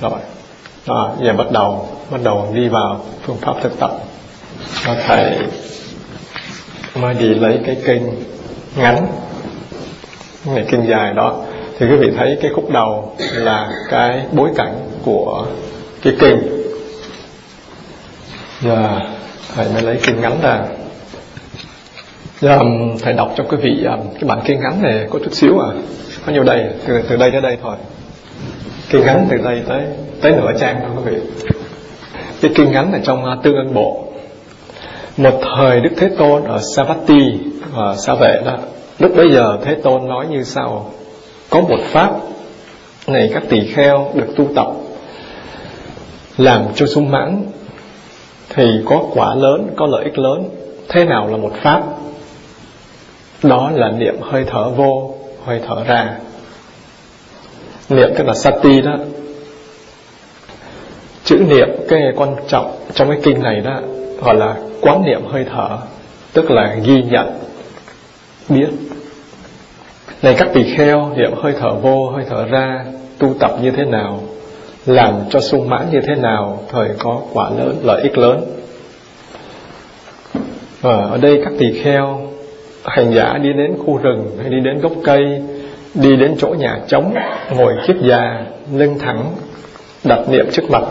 Rồi đó, giờ bắt đầu bắt đầu đi vào phương pháp thực tập. Và thầy mới đi lấy cái kinh ngắn cái kinh dài đó. Thì quý vị thấy cái khúc đầu là cái bối cảnh của cái kinh. Giờ thầy mới lấy kinh ngắn ra giờ thầy đọc cho quý vị um, cái bản kinh ngắn này có chút xíu à. Có nhiêu đây từ, từ đây tới đây thôi. Kinh ngắn từ đây tới tới nửa trang thôi quý vị. Cái kinh ngắn là trong uh, tương ân bộ. Một thời đức thế tôn ở savatthi ở à, sa vệ đó. Lúc bấy giờ thế tôn nói như sau. Có một pháp này các tỳ kheo được tu tập làm cho sung mãn thì có quả lớn có lợi ích lớn. Thế nào là một pháp? Đó là niệm hơi thở vô, hơi thở ra. Niệm tức là sati đó. Chữ niệm, cái quan trọng trong cái kinh này đó, gọi là quán niệm hơi thở, tức là ghi nhận, biết. Này các tỳ kheo, niệm hơi thở vô, hơi thở ra, tu tập như thế nào, làm cho sung mãn như thế nào, thời có quả lớn, lợi ích lớn. Và ở đây các tỳ kheo hành giả đi đến khu rừng hay đi đến gốc cây, đi đến chỗ nhà trống, ngồi kiết già, lưng thẳng, đặt niệm trước mặt.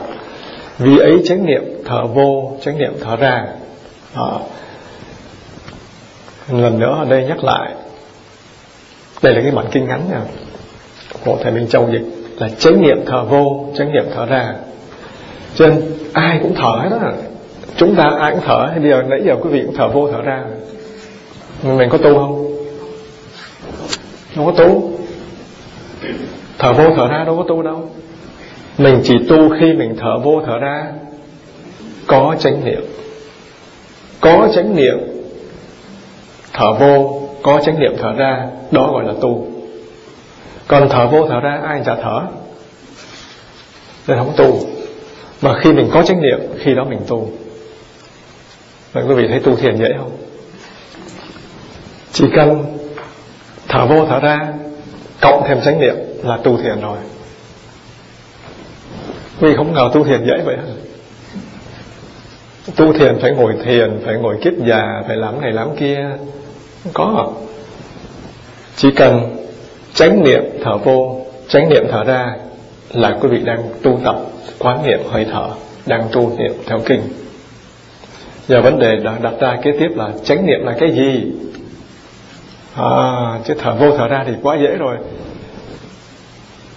Vì ấy chánh niệm thở vô, chánh niệm thở ra. Đó. lần nữa ở đây nhắc lại, đây là cái bản kinh ngắn nha. Của thầy Minh Châu dịch là chánh niệm thở vô, chánh niệm thở ra. Cho nên ai cũng thở hết đó chúng ta ai cũng thở bây giờ nãy giờ quý vị cũng thở vô, thở ra mình, mình có tu không? Không có tu. Thở vô thở ra đâu có tu đâu. Mình chỉ tu khi mình thở vô thở ra. Có chánh niệm. Có chánh niệm. Thở vô có chánh niệm thở ra. Đó gọi là tu. Còn thở vô thở ra ai chả thở? Nên không tu. Mà khi mình có chánh niệm khi đó mình tu. Vậy quý vị thấy tu thiền dễ không? Chỉ cần thở vô thở ra, cộng thêm chánh niệm là tu thiền rồi. Vì không ngờ tu thiền dễ vậy tu thiền phải ngồi thiền, phải ngồi kiết già, phải làm này làm kia. Không có. Chỉ cần chánh niệm thở vô, chánh niệm thở ra là quý vị đang tu tập, quán niệm hơi thở, đang tu niệm theo kinh. Giờ vấn đề đã đặt ra kế tiếp là chánh niệm là cái gì? À, chứ thở vô thở ra thì quá dễ rồi.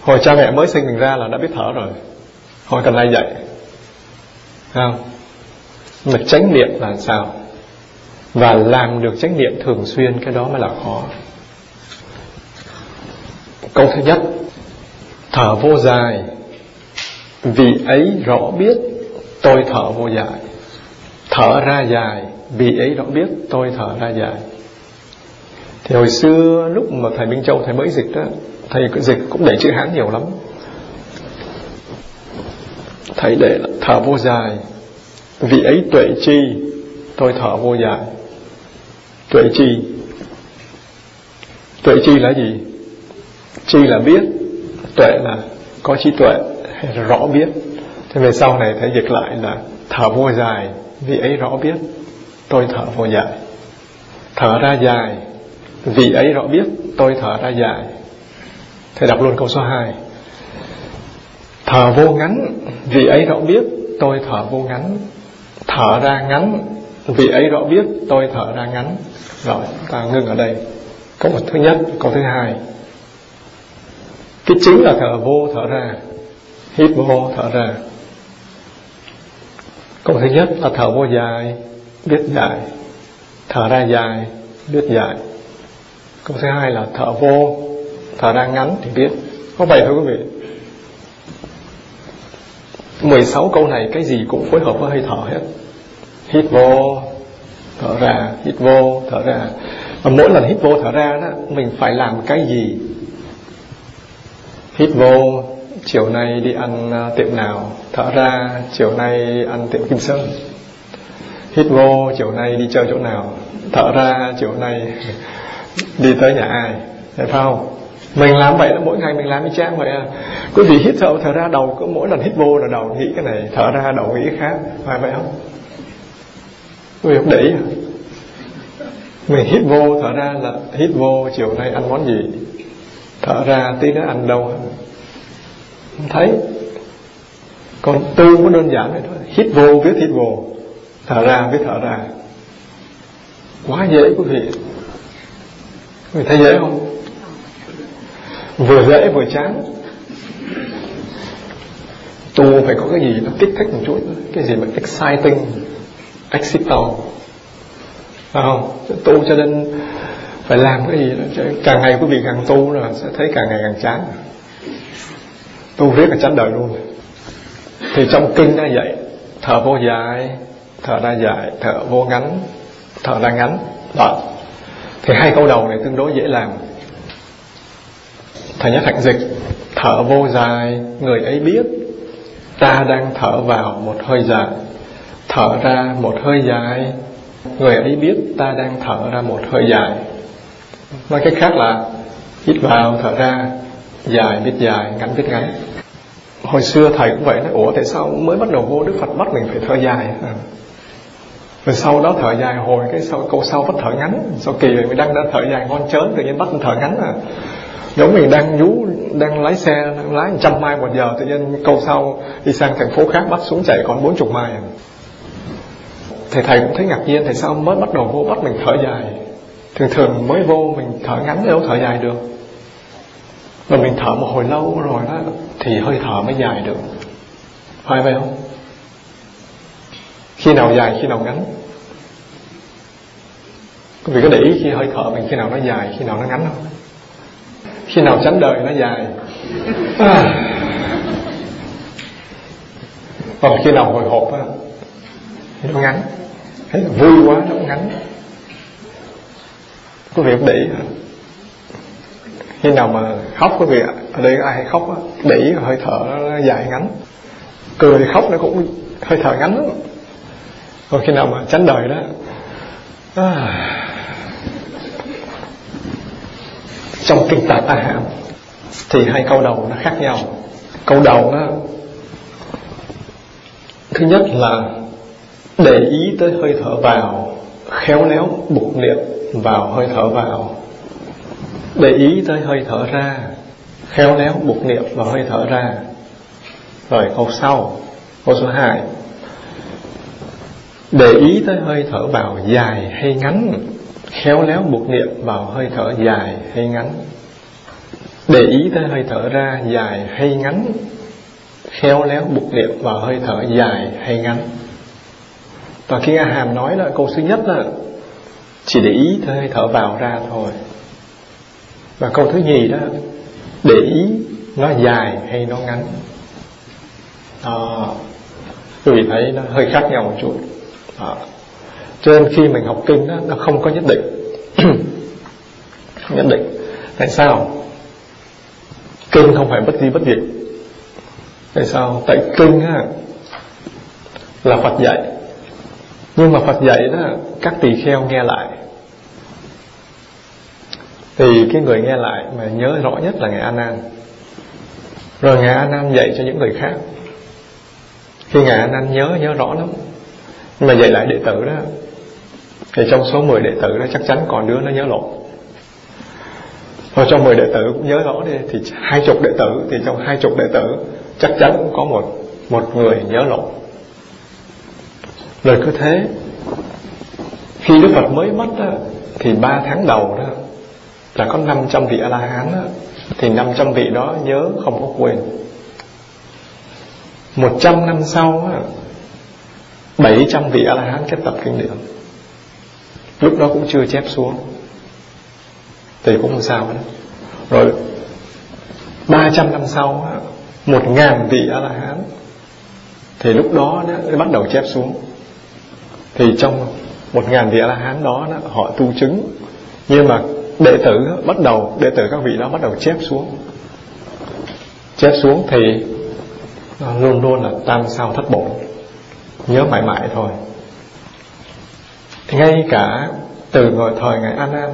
Hồi cha mẹ mới sinh mình ra là đã biết thở rồi. Hồi cần ai dạy. Không? Mà chánh niệm là sao? Và làm được chánh niệm thường xuyên cái đó mới là khó. Câu thứ nhất thở vô dài. Vì ấy rõ biết tôi thở vô dài. Thở ra dài vì ấy rõ biết tôi thở ra dài thì hồi xưa lúc mà thầy Minh Châu, thầy mới dịch đó, thầy dịch cũng để chữ Hán nhiều lắm. Thầy để thở vô dài. Vì ấy tuệ chi, tôi thở vô dài. Tuệ chi? Tuệ chi là gì? Chi là biết, tuệ là có trí tuệ, hay là rõ biết. Thế về sau này thầy dịch lại là thở vô dài vì ấy rõ biết, tôi thở vô dài. Thở ra dài vì ấy rõ biết tôi thở ra dài. Thầy đọc luôn câu số 2 thở vô ngắn, vì ấy rõ biết tôi thở vô ngắn. Thở ra ngắn, vì ấy rõ biết tôi thở ra ngắn. Rồi, ta ngưng ở đây. Câu thứ nhất, câu thứ hai. Cái chính là thở vô thở ra. Hít vô thở ra. Câu thứ nhất là thở vô dài, biết dài. Thở ra dài, biết dài câu thứ hai là thở vô, thở ra ngắn thì biết. Có vậy thôi quý vị. 16 câu này cái gì cũng phối hợp với hơi thở hết. Hít vô, thở ra, hít vô, thở ra. Và mỗi lần hít vô, thở ra đó, mình phải làm cái gì? Hít vô, chiều nay đi ăn à, tiệm nào? Thở ra, chiều nay ăn tiệm kim sơn. Hít vô, chiều nay đi chơi chỗ nào? Thở ra, chiều nay đi tới nhà ai? Phải không? Mình làm vậy là mỗi ngày mình làm y chang vậy à. Quý vị hít thở thở ra đầu cứ mỗi lần hít vô là đầu nghĩ cái này, thở ra đầu nghĩ cái khác. Phải vậy không? Quý vị không để ý à? mình hít vô, thở ra là hít vô, chiều nay ăn món gì? Thở ra tí nữa ăn đâu không thấy. Còn tu có đơn giản vậy thôi. Hít vô viết hít vô. Thở ra viết thở ra. Quá dễ quý vị người thấy dễ không? Vừa dễ vừa chán. Tu phải có cái gì nó kích thích một chút, cái gì mà exciting exciting phải không? Tu cho nên phải làm cái gì đó. Càng ngày quý vị càng tu là sẽ thấy càng ngày càng chán. Tu riết là chán đời luôn. Thì trong kinh nó vậy thở vô dài, thở ra dài, thở vô ngắn, thở ra ngắn. Đó thì hai câu đầu này tương đối dễ làm. Thầy nhất hạnh dịch, thở vô dài, người ấy biết. Ta đang thở vào một hơi dài. Thở ra một hơi dài, người ấy biết ta đang thở ra một hơi dài. Nói cách khác là, hít vào, thở ra, dài biết dài, ngắn biết ngắn. Hồi xưa thầy cũng vậy nói ủa, tại sao mới bắt đầu vô đức phật bắt mình phải thở dài? à rồi sau đó thở dài hồi, cái sau, câu sau bắt thở ngắn. Sau kỳ vậy mình đang đã thở dài ngon chớn, tự nhiên bắt thở ngắn à. Giống mình đang vú đang lái xe, đang lái trăm mai một giờ, tự nhiên câu sau đi sang thành phố khác, bắt xuống chạy còn bốn chục mai à. thầy thầy cũng thấy ngạc nhiên, thầy sao mới bắt đầu vô, bắt mình thở dài? Thường thường mới vô mình thở ngắn đâu thở dài được. Mà mình thở một hồi lâu rồi đó, thì hơi thở mới dài được. Phải vậy không? Khi nào dài, khi nào ngắn? Quý vị có để ý khi hơi thở mình khi nào nó dài khi nào nó ngắn không? Khi nào tránh đời nó dài? À. còn khi nào hồi hộp á thì nó ngắn. Thấy vui quá nó ngắn. Quý vị để ý khi nào mà khóc quý vị ở đây ai khóc á để ý hơi thở nó dài ngắn. Cười khóc nó cũng hơi thở ngắn lắm. Còn khi nào mà tránh đời đó à, trong kinh tạng a hàm thì hai câu đầu nó khác nhau. Câu đầu đó thứ nhất là để ý tới hơi thở vào, khéo léo buộc niệm vào hơi thở vào. Để ý tới hơi thở ra, khéo léo buộc niệm vào hơi thở ra. Rồi câu sau, câu số 2 để ý tới hơi thở vào dài hay ngắn khéo léo buộc niệm vào hơi thở dài hay ngắn. Để ý tới hơi thở ra dài hay ngắn, khéo léo buộc niệm vào hơi thở dài hay ngắn. Và khi A Hàm nói là câu thứ nhất là chỉ để ý tới hơi thở vào ra thôi. Và câu thứ nhì đó, để ý nó dài hay nó ngắn. Đó. Quý vị thấy nó hơi khác nhau một chút. Đó cho nên khi mình học kinh đó, nó không có nhất định. Nhất định. Tại sao? Kinh không phải bất di bất diệt. Tại sao? Tại kinh á, là phật dạy. Nhưng mà phật dạy đó các tỳ kheo nghe lại. Thì cái người nghe lại mà nhớ rõ nhất là ngài Anan rồi ngài Anan dạy cho những người khác. Khi ngài Anan nhớ nhớ rõ lắm. Nhưng mà dạy lại đệ tử đó thì trong số 10 đệ tử đó chắc chắn còn đứa nó nhớ lộn. Và trong 10 đệ tử cũng nhớ rõ đi Thì hai chục đệ tử Thì trong hai chục đệ tử Chắc chắn cũng có một một người nhớ lộn. Rồi cứ thế Khi Đức Phật mới mất đó, Thì ba tháng đầu đó Là có 500 vị A-la-hán đó, Thì 500 vị đó nhớ không có quên. 100 năm sau đó, 700 vị A-la-hán kết tập kinh điển lúc đó cũng chưa chép xuống. Thì cũng không sao nữa. Rồi 300 năm sau, một ngàn vị a la hán thì lúc đó nó bắt đầu chép xuống. Thì trong một ngàn vị a la hán đó họ tu chứng. Nhưng mà đệ tử bắt đầu, đệ tử các vị đó bắt đầu chép xuống. Chép xuống thì luôn luôn là tam sao thất bổn nhớ mãi mãi thôi ngay cả từ ngồi thời ngài an An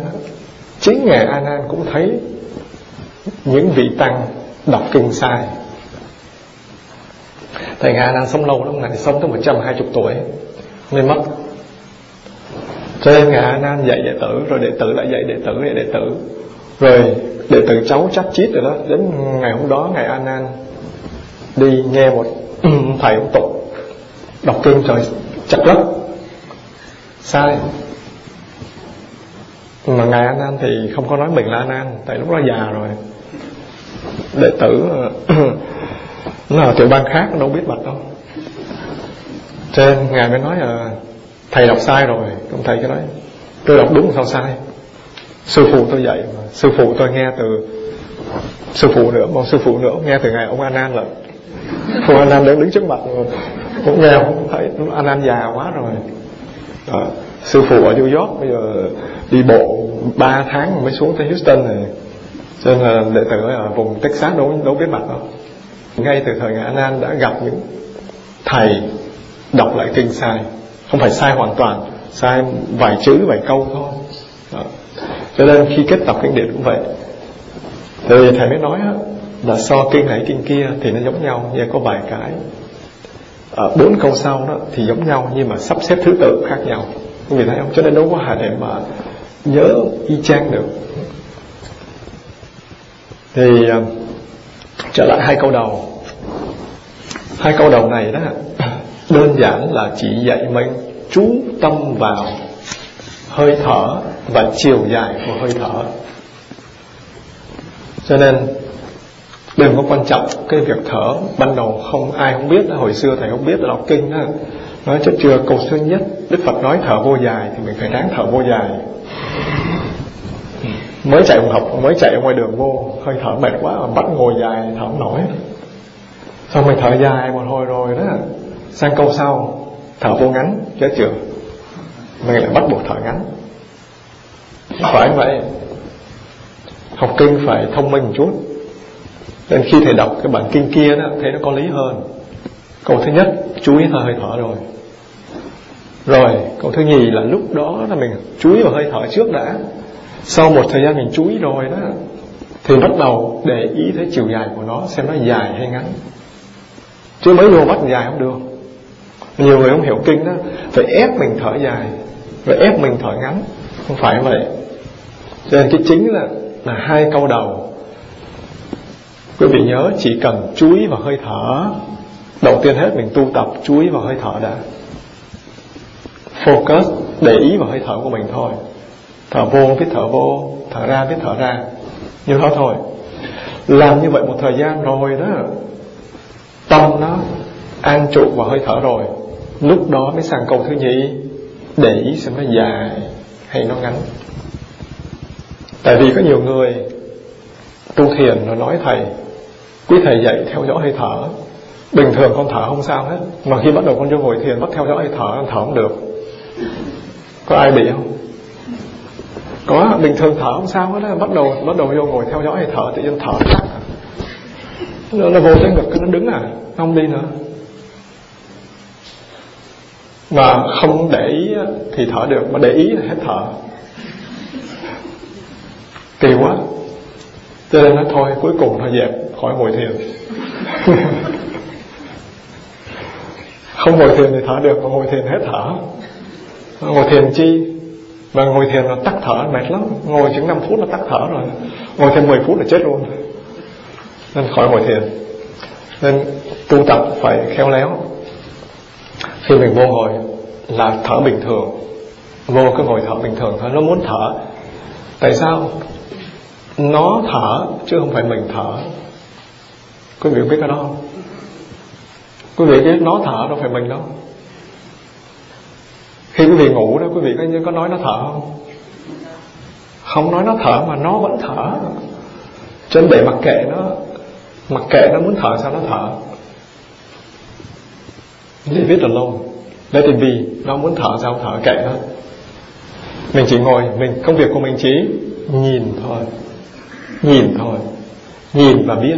chính ngài an An cũng thấy những vị tăng đọc kinh sai. Thầy ngài an An sống lâu lắm, ngài sống tới 120 tuổi, mới mất. Cho nên ngài an An dạy đệ tử, rồi đệ tử lại dạy đệ tử, dạy đệ tử. Rồi đệ tử cháu chắc chít rồi đó, đến ngày hôm đó ngài an An đi nghe một [clears throat] thầy ông tục đọc kinh trời chặt lắm sai mà ngài an thì không có nói mình là an tại lúc đó già rồi. Đệ tử [clears throat] nó là tiểu bang khác đâu biết bạch đâu. Trên ngài mới nói là, thầy đọc sai rồi. Ông thầy cái nói, tôi đọc đúng sao sai? Sư phụ tôi dạy mà, sư phụ tôi nghe từ, sư phụ nữa, một sư phụ nữa nghe từ ngài ông an an là [laughs] ông an an đứng trước mặt rồi. Cũng nghe không thấy an an già quá rồi đó. sư phụ ở New York, bây giờ đi bộ 3 tháng mới xuống tới Houston này. Cho nên là đệ tử ở vùng Texas đâu đâu biết mặt đâu. Ngay từ thời ngài Nan đã gặp những thầy đọc lại kinh sai. Không phải sai hoàn toàn, sai vài chữ, vài câu thôi. Đó. cho nên khi kết tập kinh điển cũng vậy. Thì thầy mới nói là so kinh này kinh kia thì nó giống nhau nhưng có vài cái ở bốn câu sau đó thì giống nhau nhưng mà sắp xếp thứ tự khác nhau. Quý vị thấy không? Cho nên đâu có hạt để mà nhớ y chang được. Thì à, trở lại hai câu đầu. Hai câu đầu này đó đơn giản là chỉ dạy mình chú tâm vào hơi thở và chiều dài của hơi thở. Cho nên đừng có quan trọng cái việc thở. Ban đầu không ai không biết, hồi xưa thầy không biết là đọc kinh đó nói chắc chưa, câu thứ nhất, đức phật nói thở vô dài thì mình phải ráng thở vô dài. Mới chạy học, mới chạy ngoài đường vô, hơi thở mệt quá, mà bắt ngồi dài thở không nổi. Xong mình thở dài một hồi rồi đó. Sang câu sau, thở vô ngắn chết chưa? Mình lại bắt buộc thở ngắn. Phải vậy. Học kinh phải thông minh một chút nên khi thầy đọc cái bản kinh kia đó, thấy nó có lý hơn. Câu thứ nhất, chú ý hơi thở rồi. Rồi, câu thứ nhì là lúc đó là mình chú ý vào hơi thở trước đã. Sau một thời gian mình chú ý rồi đó, thì bắt đầu để ý thấy chiều dài của nó, xem nó dài hay ngắn. Chứ mới vô bắt dài không được. Nhiều người không hiểu kinh đó, phải ép mình thở dài, phải ép mình thở ngắn. Không phải vậy. Cho nên cái chính là là hai câu đầu quý vị nhớ, chỉ cần chú ý vào hơi thở. Đầu tiên hết, mình tu tập chú ý vào hơi thở đã. Focus, để ý vào hơi thở của mình thôi. Thở vô biết thở vô, thở ra biết thở ra. Như đó thôi. Làm như vậy một thời gian rồi đó. Tâm nó an trụ vào hơi thở rồi. Lúc đó mới sang câu thứ nhì. Để ý xem nó dài hay nó ngắn. Tại vì có nhiều người tu thiền rồi nói thầy quý thầy dạy theo dõi hơi thở. Bình thường con thở không sao hết mà khi bắt đầu con vô ngồi thiền bắt theo dõi hơi thở con thở không được. Có ai bị không? Có bình thường thở không sao hết bắt đầu bắt đầu vô ngồi theo dõi hơi thở tự nhiên thở tắt nó, nó vô tới ngực nó đứng à không đi nữa. Mà không để ý thì thở được mà để ý là hết thở. Kỳ quá. Cho nên nói thôi cuối cùng thôi dẹp khỏi ngồi thiền. [laughs] Không ngồi thiền thì thở được, mà ngồi thiền hết thở ngồi thiền chi? Mà ngồi thiền là tắt thở, mệt lắm. Ngồi chừng 5 phút là tắt thở rồi. Ngồi thêm 10 phút là chết luôn. Nên khỏi ngồi thiền. Nên tu tập phải khéo léo. Khi mình vô ngồi là thở bình thường. Vô cứ ngồi thở bình thường thôi. Nó muốn thở. Tại sao? Nó thở chứ không phải mình thở quý vị biết cái đó không? Quý vị biết nó thở đâu phải mình đâu. Khi quý vị ngủ đó quý vị có, có nói nó thở không? Không nói nó thở mà nó vẫn thở. Cho nên để mặc kệ nó mặc kệ nó muốn thở sao nó thở. Leave it alone let it be nó muốn thở sao thở kệ nó. Mình chỉ ngồi mình công việc của mình chỉ nhìn thôi. Nhìn thôi. Nhìn và biết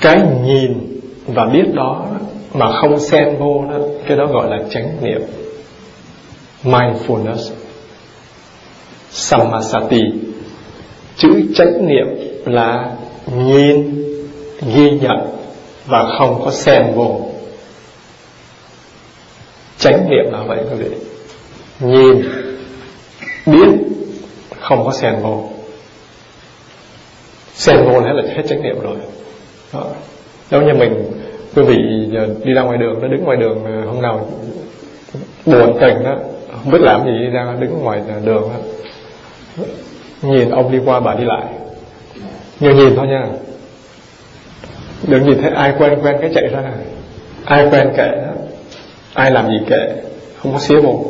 cái nhìn và biết đó mà không xen vô đó, cái đó gọi là chánh niệm. Mindfulness. Samasati. Chữ chánh niệm là nhìn, ghi nhận và không có xen vô. Chánh niệm là vậy, quý vị. Nhìn, biết, không có xen vô. Xen vô là hết chánh niệm rồi đó. giống như mình, quý vị ờ, đi ra ngoài đường, nó đứng ngoài đường ờ, hôm nào buồn tình đó, không biết làm gì, đi ra đứng ngoài ờ, đường đó. Nhìn ông đi qua bà đi lại. Nhiều nhìn thôi nha. Đừng nhìn thấy ai quen quen cái chạy ra. Này ai quen kệ đó. Ai làm gì kệ, không có xíu một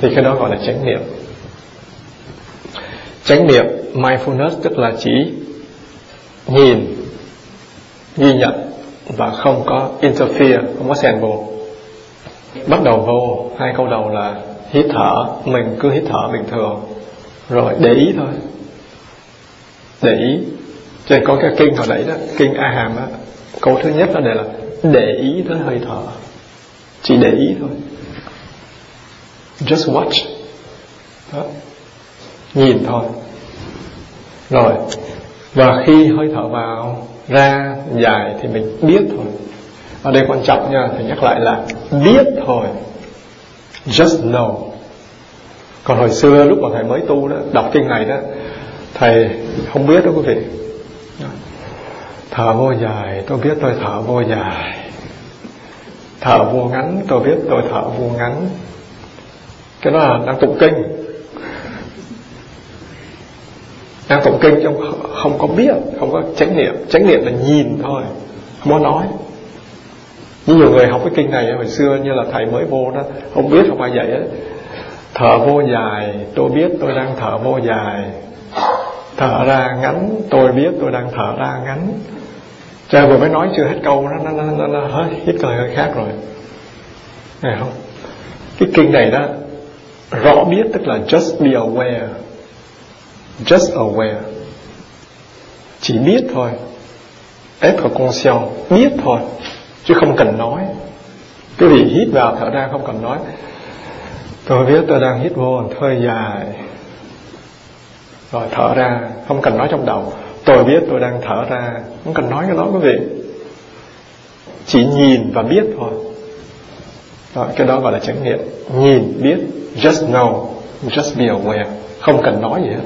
thì cái đó gọi là chánh niệm. Chánh niệm, mindfulness tức là chỉ nhìn ghi nhận và không có interfere, không có xen vô. Bắt đầu vô, hai câu đầu là hít thở, mình cứ hít thở bình thường. Rồi để ý thôi. Để ý. Cho nên có cái kinh hồi nãy đó, kinh a hàm á, câu thứ nhất là đề là để ý tới hơi thở. Chỉ để ý thôi. Just watch. Đó. nhìn thôi. Rồi, và khi hơi thở vào ra, dài thì mình biết thôi. Ở đây quan trọng nha thầy nhắc lại là biết thôi. Just know. Còn hồi xưa lúc mà thầy mới tu đó, đọc kinh này đó, thầy không biết đó quý vị. Thở vô dài, tôi biết tôi thở vô dài. Thở vô ngắn, tôi biết tôi thở vô ngắn. Cái đó là đang tụng kinh. Đang tụng kinh trong không có biết không có chánh niệm. Chánh niệm là nhìn thôi không có nói. Như nhiều người học cái kinh này hồi xưa như là thầy mới vô đó không biết không ai dạy ấy. thở vô dài tôi biết tôi đang thở vô dài. Thở ra ngắn tôi biết tôi đang thở ra ngắn. Trời vừa mới nói chưa hết câu nó nó nó, nó, nó hết, lời hơi khác rồi. Nghe không? Cái kinh này đó rõ biết tức là just be aware just aware. Chỉ biết thôi. Être conscient biết thôi. Chứ không cần nói. Cái gì hít vào thở ra không cần nói. Tôi biết tôi đang hít vô hơi dài. Rồi thở ra. Không cần nói trong đầu. Tôi biết tôi đang thở ra. Không cần nói cái đó quý vị. Chỉ nhìn và biết thôi. Đó, cái đó gọi là chánh niệm. Nhìn biết. Just know. Just be aware. Không cần nói gì hết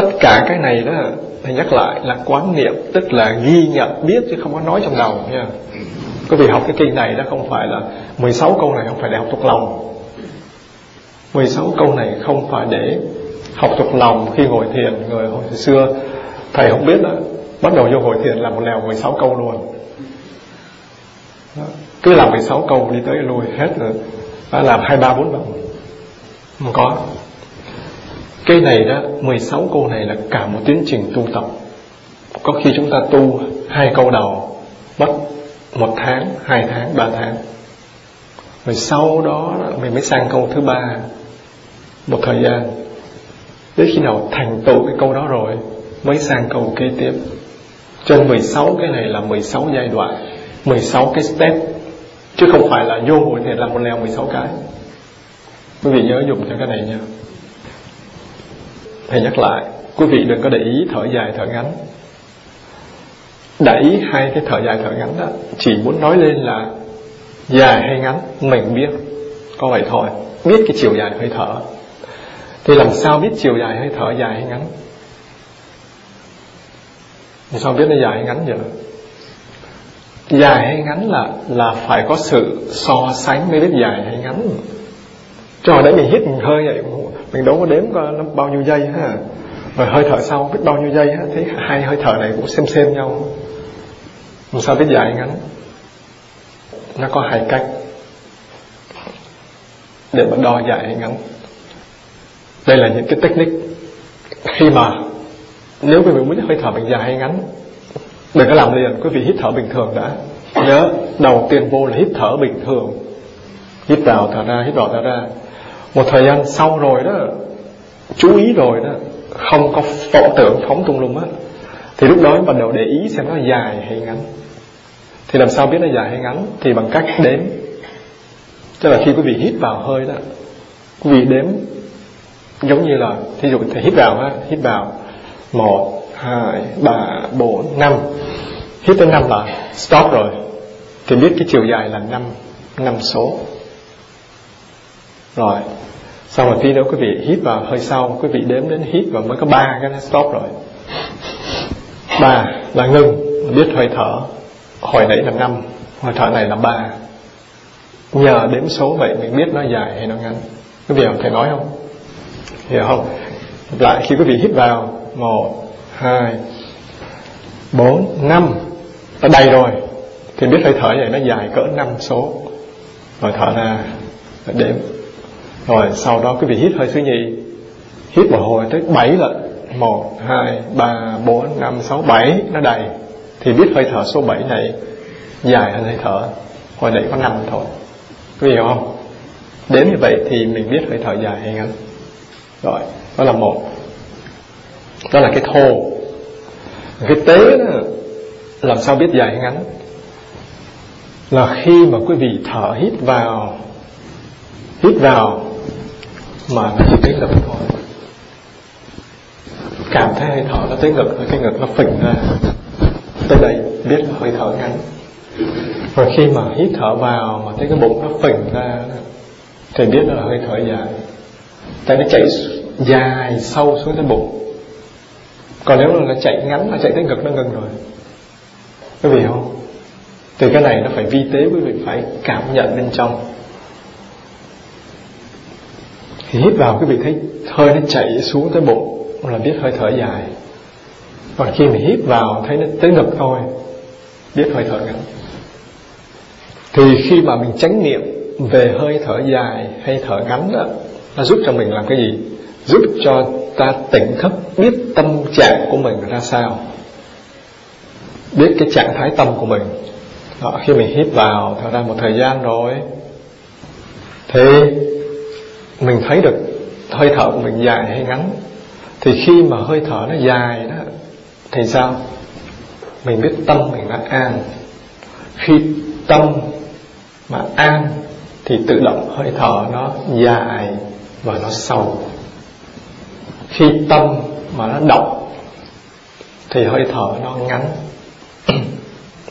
tất cả cái này đó, thầy nhắc lại là quán niệm, tức là ghi nhận, biết chứ không có nói trong đầu, nha. Có vị học cái kinh này đó không phải là 16 câu này không phải để học thuộc lòng. 16 câu này không phải để học thuộc lòng khi ngồi thiền người hồi xưa thầy không biết đó, bắt đầu vô ngồi thiền làm một lèo 16 câu luôn. Đó. cứ làm 16 câu đi tới lui hết rồi, đã làm hai ba bốn vòng không có cái này đó 16 câu này là cả một tiến trình tu tập. Có khi chúng ta tu hai câu đầu, mất một tháng, hai tháng, ba tháng. Rồi sau đó mình mới sang câu thứ ba, một thời gian. Đến khi nào thành tựu cái câu đó rồi, mới sang câu kế tiếp. Trên 16 cái này là 16 giai đoạn 16 cái step. Chứ không phải là vô ngồi thiền làm một lèo 16 cái. Quý vị nhớ dùng cho cái này nha thầy nhắc lại, quý vị đừng có để ý thở dài thở ngắn. Đẩy hai cái thở dài thở ngắn đó, chỉ muốn nói lên là dài hay ngắn, mình biết, có vậy thôi. Biết cái chiều dài hơi thở. Thì làm sao biết chiều dài hơi thở dài hay ngắn? Thì sao biết nó dài hay ngắn vậy? Dài hay ngắn là là phải có sự so sánh mới biết dài hay ngắn cho hồi đấy mình hít mình hơi vậy mình đâu có đếm coi nó bao nhiêu giây ha. Rồi hơi thở sau, biết bao nhiêu giây ha. Thấy hai hơi thở này cũng xem xem nhau. Làm sao biết dài ngắn? Nó có hai cách. Để mà đo dài hay ngắn. Đây là những cái technique. Khi mà nếu quý vị muốn hơi thở mình dài hay ngắn, đừng có làm liền. Quý vị hít thở bình thường đã. Nhớ, đầu tiên vô là hít thở bình thường. Hít vào thở ra, hít vào thở ra một thời gian sau rồi đó, chú ý rồi đó, không có vọng tưởng phóng tung lung á. Thì lúc đó bắt đầu để ý xem nó dài hay ngắn. Thì làm sao biết nó dài hay ngắn? Thì bằng cách đếm. Tức là khi quý vị hít vào hơi đó, quý vị đếm, giống như là, thí dụ thì hít vào ha, hít vào một, hai, ba, bốn, năm. Hít tới năm là stop rồi. Thì biết cái chiều dài là năm năm số rồi. Sau rồi tí nữa quý vị hít vào hơi sau quý vị đếm đến hít và mới có ba cái nó stop rồi. Ba là ngưng biết hơi thở. Hồi nãy là năm hơi thở này là ba. Nhờ đếm số vậy mình biết nó dài hay nó ngắn. Quý vị thầy nói không? Hiểu không? Lại khi quý vị hít vào, một, hai, bốn, năm nó đầy rồi. Thì biết hơi thở này nó dài cỡ năm số. Rồi thở ra, đếm rồi sau đó quý vị hít hơi thứ nhì hít một hồi tới bảy lần. Một, hai, ba, bốn, năm, sáu, bảy, nó đầy. Thì biết hơi thở số bảy này dài hơn hơi thở. Hồi nãy có năm thôi. Quý vị hiểu không? Đến như vậy thì mình biết hơi thở dài hay ngắn. Rồi, đó là một. Đó là cái thô. Cái tế đó, làm sao biết dài hay ngắn? Là khi mà quý vị thở hít vào hít vào mà nó chỉ tới ngực thôi cảm thấy hơi thở nó tới ngực rồi cái ngực nó phình ra. Tới đây biết là hơi thở ngắn. Rồi khi mà hít thở vào mà thấy cái bụng nó phình ra, thì biết là hơi thở dài. Tại nó chạy dài sâu xuống tới bụng. Còn nếu là nó chạy ngắn, nó chạy tới ngực, nó ngừng rồi. Quý vị không? Thì cái này nó phải vi tế, quý vị phải cảm nhận bên trong thì hít vào quý vị thấy hơi nó chạy xuống tới bụng là biết hơi thở dài. Còn khi mình hít vào thấy nó tới ngực thôi biết hơi thở ngắn. Thì khi mà mình chánh niệm về hơi thở dài hay thở ngắn đó nó giúp cho mình làm cái gì? Giúp cho ta tỉnh thức biết tâm trạng của mình ra sao. Biết cái trạng thái tâm của mình. Đó, khi mình hít vào thở ra một thời gian rồi thì mình thấy được hơi thở của mình dài hay ngắn, thì khi mà hơi thở nó dài đó, thì sao? Mình biết tâm mình đã an. Khi tâm mà an, thì tự động hơi thở nó dài và nó sâu. Khi tâm mà nó động thì hơi thở nó ngắn. [clears throat]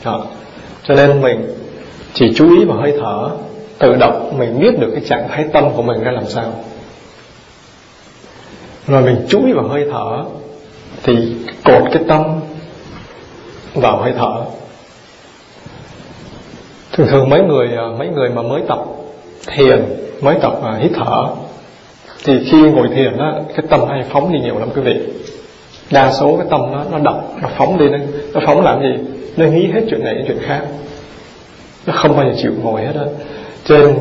Đó. cho nên mình chỉ chú ý vào hơi thở tự động mình biết được cái trạng thái tâm của mình ra làm sao. Rồi mình chú ý vào hơi thở thì cột cái tâm vào hơi thở. Thường thường mấy người à, mấy người mà mới tập thiền mới tập uh, hít thở thì khi ngồi thiền á cái tâm hay phóng đi nhiều lắm quý vị. Đa số cái tâm nó nó động nó phóng đi nó, nó phóng làm gì? Nó nghĩ hết chuyện này chuyện khác. Nó không bao giờ chịu ngồi hết á trên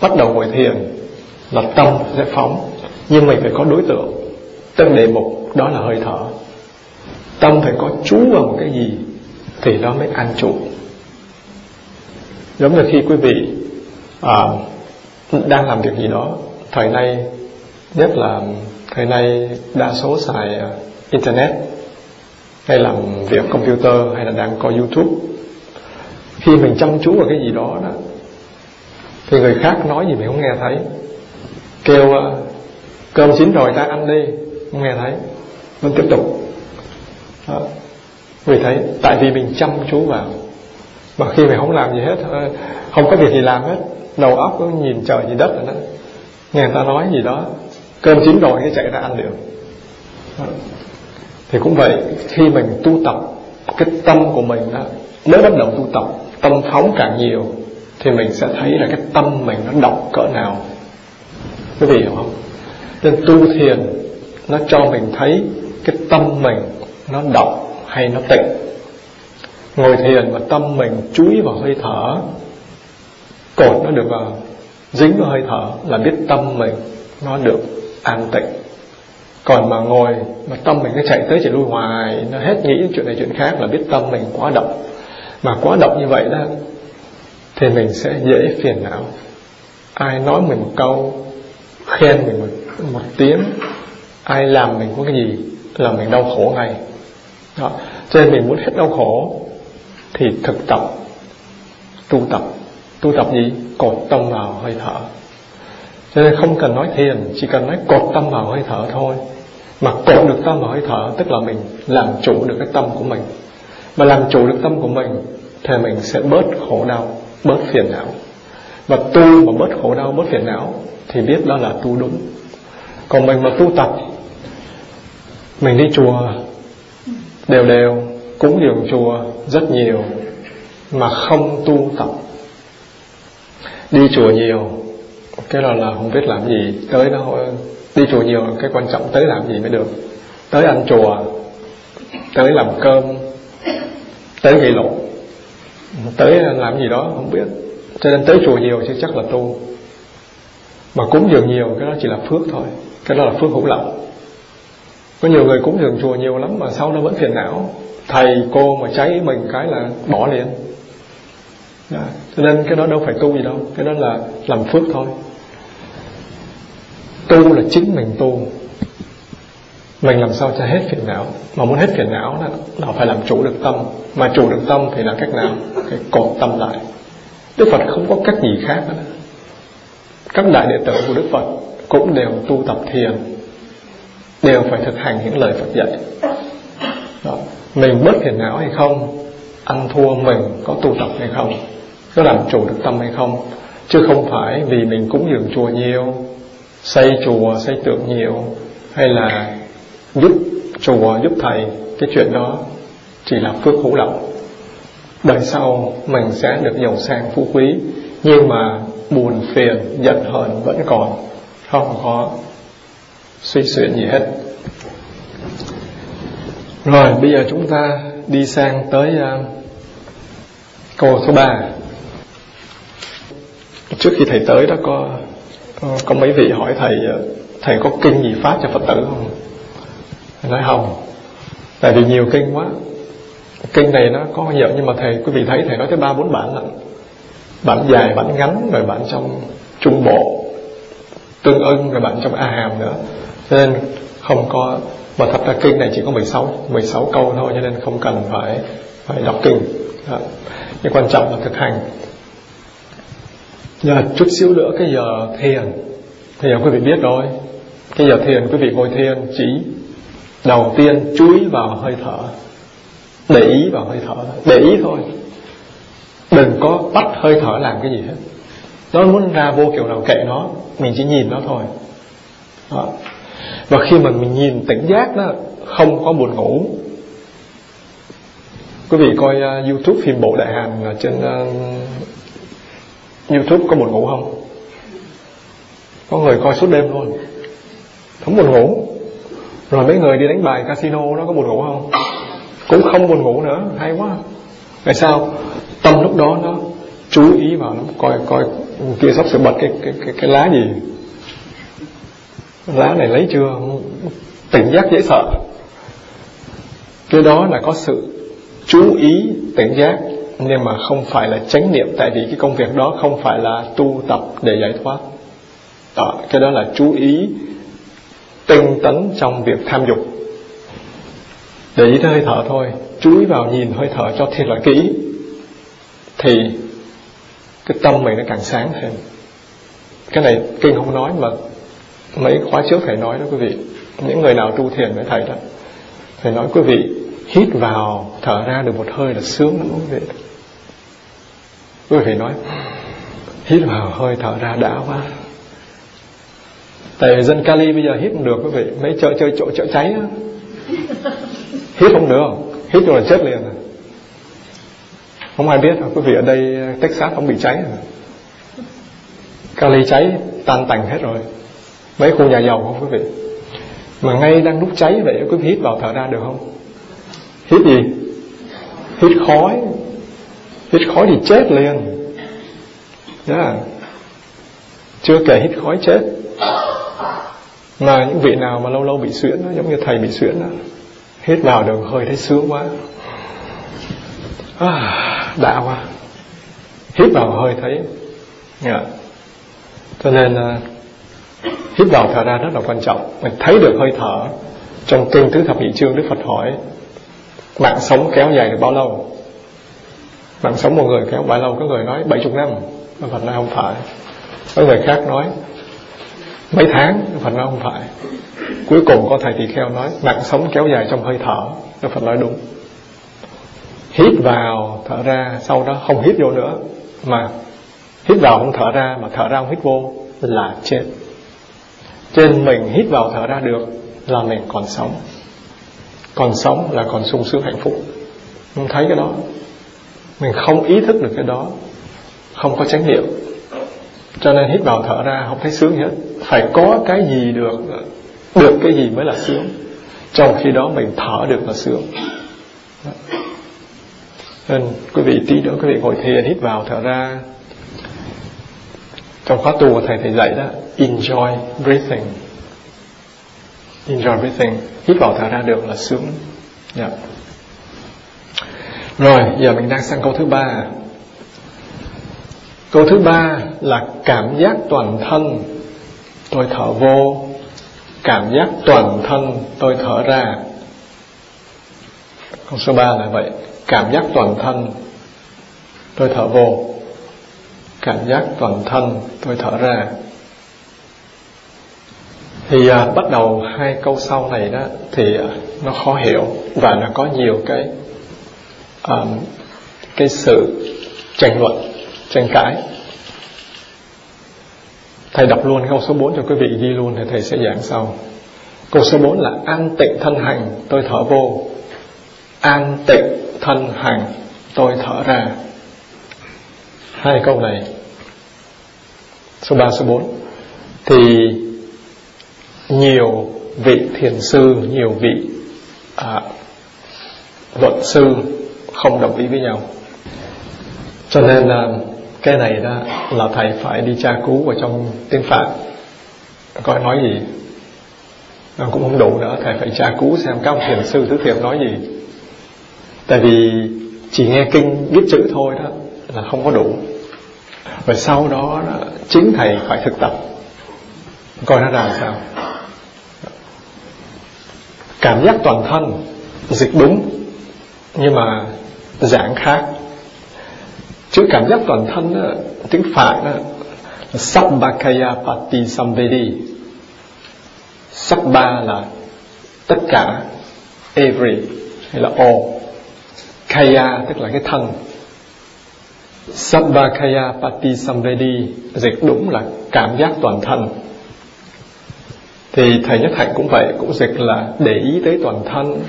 bắt đầu ngồi thiền là tâm sẽ phóng nhưng mình phải có đối tượng. Tâm đề mục đó là hơi thở. Tâm phải có chú vào một cái gì thì nó mới an trụ. Giống như khi quý vị à, đang làm việc gì đó thời nay nhất là thời nay đa số xài à, internet hay làm việc computer hay là đang coi youtube khi mình chăm chú vào cái gì đó đó thì người khác nói gì mình không nghe thấy. Kêu à, cơm chín rồi ta ăn đi. Không nghe thấy. Vẫn tiếp tục. Đó. vì thấy tại vì mình chăm chú vào. Mà khi mình không làm gì hết ờ, không có việc gì làm hết, đầu óc cứ nhìn trời nhìn đất rồi đó. Nghe người ta nói gì đó, cơm chín rồi cái chạy ra ăn được thì cũng vậy, khi mình tu tập, cái tâm của mình đó nếu bắt đầu tu tập, tâm phóng càng nhiều thì mình sẽ thấy là cái tâm mình nó độc cỡ nào. Quý vị hiểu không? Nên tu thiền nó cho mình thấy cái tâm mình nó động hay nó tịnh ngồi thiền mà tâm mình chúi vào hơi thở, cột nó được vào, dính vào hơi thở là biết tâm mình nó được an tịnh. Còn mà ngồi mà tâm mình nó chạy tới chạy lui hoài, nó hết nghĩ chuyện này chuyện khác là biết tâm mình quá động mà quá động như vậy đó thì mình sẽ dễ phiền não. Ai nói mình một câu khen mình một, một tiếng ai làm mình có cái gì là mình đau khổ ngay. Đó. cho nên mình muốn hết đau khổ thì thực tập tu tập. Tu tập gì? Cột tâm vào hơi thở. Cho nên không cần nói thiền chỉ cần nói cột tâm vào hơi thở thôi. Mà cột được tâm vào hơi thở tức là mình làm chủ được cái tâm của mình. Mà làm chủ được tâm của mình thì mình sẽ bớt khổ đau bớt phiền não. Và tu mà bớt khổ đau, bớt phiền não, thì biết đó là tu đúng. Còn mình mà tu tập, mình đi chùa, đều đều, cúng dường chùa rất nhiều, mà không tu tập. Đi chùa nhiều, cái đó là không biết làm gì, tới đó đi chùa nhiều, cái quan trọng tới làm gì mới được. Tới ăn chùa, tới làm cơm, tới gây lộn tới làm gì đó, không biết. Cho nên tới chùa nhiều chứ chắc là tu. Mà cúng dường nhiều, cái đó chỉ là phước thôi. Cái đó là phước hữu lậu. Có nhiều người cúng dường chùa nhiều lắm mà sau nó vẫn phiền não. Thầy, cô mà cháy mình cái là bỏ liền. Đó. cho nên cái đó đâu phải tu gì đâu. Cái đó là làm phước thôi. Tu là chính mình tu mình làm sao cho hết phiền não? Mà muốn hết phiền não là, là phải làm chủ được tâm. Mà chủ được tâm thì là cách nào? Cái cột tâm lại. Đức phật không có cách gì khác nữa. Các đại đệ tử của đức phật cũng đều tu tập thiền đều phải thực hành những lời phật dạy. Đó. mình bớt phiền não hay không? Ăn thua mình có tu tập hay không? Có làm chủ được tâm hay không? Chứ không phải vì mình cúng dường chùa nhiều xây chùa xây tượng nhiều hay là giúp chùa giúp thầy. Cái chuyện đó chỉ là phước hữu lậu. Đời sau mình sẽ được giàu sang phú quý nhưng mà buồn phiền giận hờn vẫn còn không có suy xuyển gì hết. Rồi bây giờ chúng ta đi sang tới uh, câu số 3 trước khi thầy tới đó có có, mấy vị hỏi thầy à, thầy có kinh gì phát cho phật tử không? Nói hồng, tại vì nhiều kinh quá. Kinh này nó có nhiều nhưng mà thầy quý vị thấy thầy nói tới ba bốn bản lận. Bản dài bản ngắn rồi bản trong trung bộ tương ưng rồi bản trong a hàm nữa. Cho nên không có mà thật ra kinh này chỉ có 16 16 câu thôi cho nên không cần phải phải đọc kinh. Đó. nhưng quan trọng là thực hành. Giờ chút xíu nữa cái giờ thiền. Thì quý vị biết rồi. Cái giờ thiền quý vị ngồi thiền chỉ đầu tiên chú ý vào hơi thở. Để ý vào hơi thở để ý thôi. Đừng có bắt hơi thở làm cái gì hết. Nó muốn ra vô kiểu nào kệ nó mình chỉ nhìn nó thôi. Đó. và khi mà mình nhìn tỉnh giác đó không có buồn ngủ. Quý vị coi uh, youtube phim bộ đại hàn ở trên uh, youtube có buồn ngủ không? Có người coi suốt đêm luôn. Không buồn ngủ rồi mấy người đi đánh bài casino nó có buồn ngủ không? Cũng không buồn ngủ nữa hay quá. Tại sao? Tâm lúc đó nó chú ý vào nó coi coi kia sắp sửa bật cái cái cái, cái lá gì. Lá này lấy chưa? Tỉnh giác dễ sợ. Cái đó là có sự chú ý tỉnh giác nhưng mà không phải là chánh niệm. Tại vì cái công việc đó không phải là tu tập để giải thoát. Đó, cái đó là chú ý tinh tấn trong việc tham dục. Để ý tới hơi thở thôi, chú ý vào nhìn hơi thở cho thiệt là kỹ, thì cái tâm mình nó càng sáng thêm. Cái này kinh không nói mà mấy khóa trước thầy nói đó quý vị. Những người nào tu thiền với thầy đó thầy nói quý vị, hít vào, thở ra được một hơi là sướng lắm quý vị. Quý vị nói, hít vào, hơi thở ra đã quá tại dân Cali bây giờ hít không được, quý vị. Mấy chợ chơi chỗ chợ cháy đó. hít không được. Hít rồi là chết liền không ai biết quý vị. Ở đây ờ, Texas không bị cháy rồi. Cali cháy tan tành hết rồi. Mấy khu nhà giàu không, quý vị? Mà ngay đang lúc cháy vậy, quý vị hít vào thở ra được không? Hít gì? Hít khói. Hít khói thì chết liền. Yeah. chưa kể hít khói chết mà những vị nào mà lâu lâu bị suyễn đó, giống như thầy bị suyễn đó. Hít vào được hơi thấy sướng quá. À, đã quá. Hít vào hơi thấy. Yeah. cho nên uh, hít vào thở ra rất là quan trọng. Mình thấy được hơi thở trong kinh tứ thập nhị chương đức phật hỏi mạng sống kéo dài được bao lâu? Mạng sống một người kéo bao lâu có người nói 70 năm. Phật nói không phải. Có người khác nói mấy tháng Phật nói không phải. Cuối cùng có thầy tỳ kheo nói, mạng sống kéo dài trong hơi thở. Đức Phật nói đúng. Hít vào, thở ra, sau đó không hít vô nữa. Mà hít vào không thở ra, mà thở ra không hít vô là chết. Trên mình hít vào thở ra được là mình còn sống. Còn sống là còn sung sướng hạnh phúc. Mình thấy cái đó. Mình không ý thức được cái đó. Không có trách nhiệm cho nên hít vào thở ra, không thấy sướng hết. Phải có cái gì được được cái gì mới là sướng. Trong khi đó mình thở được là sướng. Nên quý vị tí nữa quý vị ngồi thiền, hít vào thở ra. Trong khóa tu của thầy thầy dạy đó, enjoy breathing. Enjoy breathing. Hít vào thở ra được là sướng. Yeah. Rồi, giờ mình đang sang câu thứ ba câu thứ ba là cảm giác toàn thân. Tôi thở vô. Cảm giác toàn thân tôi thở ra. Câu số ba là vậy. Cảm giác toàn thân tôi thở vô. Cảm giác toàn thân tôi thở ra. Thì à, bắt đầu hai câu sau này đó thì à, nó khó hiểu và nó có nhiều cái à, cái sự tranh luận tranh cãi. Thầy đọc luôn câu số 4 cho quý vị ghi luôn thì thầy sẽ giảng sau. Câu số 4 là an tịnh thân hành tôi thở vô. An tịnh thân hành tôi thở ra. Hai câu này. Số 3 số 4 thì nhiều vị thiền sư nhiều vị à, luật sư không đồng ý với nhau. Cho nên là cái này đó là thầy phải đi tra cứu ở trong tiếng phạn. Coi nói gì? Nó cũng không đủ nữa thầy phải tra cứu xem các ông thiền sư thứ thiệp nói gì. Tại vì chỉ nghe kinh biết chữ thôi đó là không có đủ. Và sau đó, đó chính thầy phải thực tập. Coi nó ra sao. Cảm giác toàn thân dịch đúng nhưng mà dạng khác chữ cảm giác toàn thân đó, tiếng phạn đó Sabbakaya Pati Samvedi Sabba là tất cả every hay là all. Kaya tức là cái thân. Sabbakaya Pati Samvedi dịch đúng là cảm giác toàn thân. Thì thầy nhất hạnh cũng vậy cũng dịch là để ý tới toàn thân.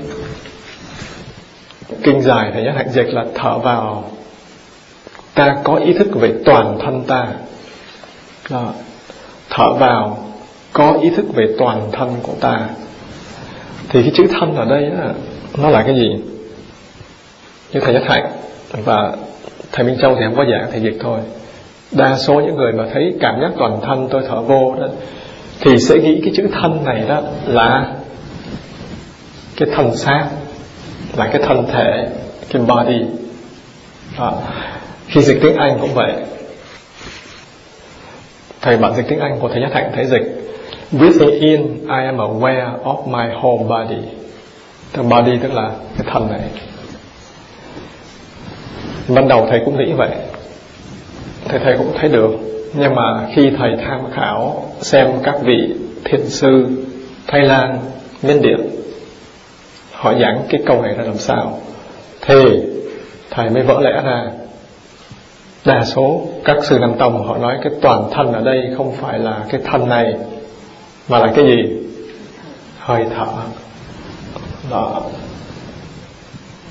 Kinh dài thầy nhất hạnh dịch là thở vào ta có ý thức về toàn thân ta. Đó. thở vào có ý thức về toàn thân của ta. Thì cái chữ thân ở đây đó, nó là cái gì? Như thầy nhất hạnh và thầy minh châu thì không có giảng thầy dịch thôi. Đa số những người mà thấy cảm giác toàn thân tôi thở vô đó thì sẽ nghĩ cái chữ thân này đó là cái thân xác là cái thân thể cái body. Đó khi dịch tiếng anh cũng vậy. Thầy bản dịch tiếng anh của thầy nhất hạnh thấy dịch within in I am aware of my whole body. The body tức là cái thân này. Ban đầu thầy cũng nghĩ vậy. Thầy thầy cũng thấy được. Nhưng mà khi thầy tham khảo xem các vị thiền sư Thái Lan, Miến Điện họ giảng cái câu này ra làm sao thì thầy mới vỡ lẽ ra đa số các sư nam tông họ nói cái toàn thân ở đây không phải là cái thân này, mà là cái gì? Hơi thở. Đó.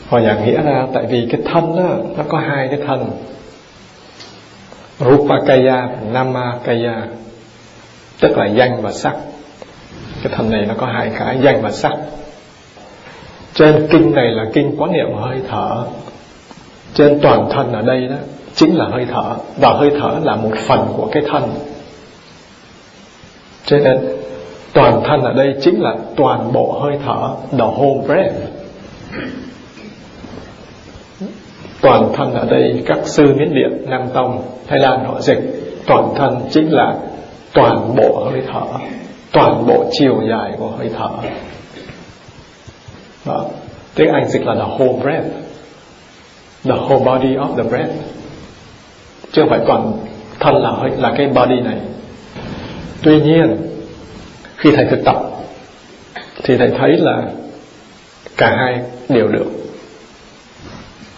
Họ giải nghĩa ra, tại vì cái thân đó, nó có hai cái thân. Rupakaya và Namakaya, Tức là danh và sắc. Cái thân này nó có hai cái, danh và sắc. Trên kinh này là kinh quán niệm hơi thở. Trên toàn thân ở đây đó Chính là hơi thở, Và hơi thở là một phần của cái thân. Cho nên, toàn thân ở đây chính là toàn bộ hơi thở, The whole breath toàn thân ở đây, các sư miến điện, nam tông, thái lan họ dịch, toàn thân chính là toàn bộ hơi thở, toàn bộ chiều dài của hơi thở. Đó. tiếng Anh dịch là the whole breath, the whole body of the breath chứ không phải toàn thân là là cái body này. Tuy nhiên, khi thầy thực tập, thì thầy thấy là cả hai đều được.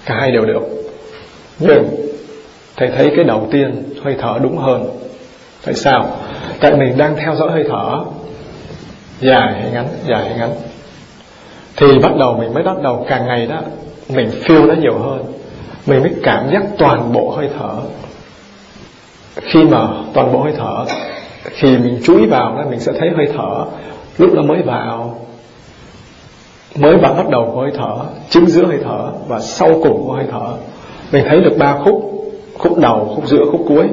Cả hai đều được. Nhưng thầy thấy cái đầu tiên hơi thở đúng hơn. Tại sao? Tại mình đang theo dõi hơi thở dài hay ngắn, dài hay ngắn. Thì bắt đầu mình mới bắt đầu càng ngày đó, mình feel nó nhiều hơn. Mình mới cảm giác toàn bộ hơi thở khi mà toàn bộ hơi thở, khi mình chú ý vào đó, mình sẽ thấy hơi thở. Lúc nó mới vào mới vào bắt đầu của hơi thở chính giữa hơi thở và sau cùng của hơi thở, mình thấy được ba khúc khúc đầu, khúc giữa, khúc cuối,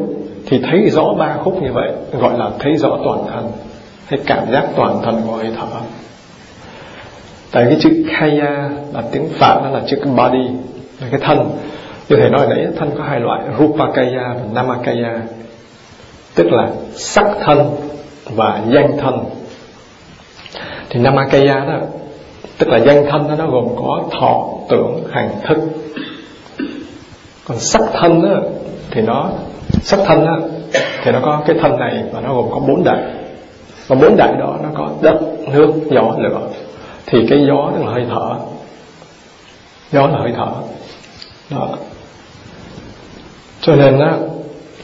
thì thấy rõ ba khúc như vậy, gọi là thấy rõ toàn thân hay cảm giác toàn thân của hơi thở. Tại cái chữ kaya là tiếng phạn đó là chữ body, là cái thân như thầy nói nãy thân có hai loại, rupakaya và namakaya. Tức là sắc thân và danh thân. Thì namakaya đó, tức là danh thân đó, nó gồm có thọ, tưởng, hành thức. Còn sắc thân đó, thì nó, sắc thân đó, thì nó có cái thân này và nó gồm có bốn đại. Và bốn đại đó, nó có đất, nước, gió, lửa. Thì cái gió tức là hơi thở. Gió là hơi thở. Đó cho nên á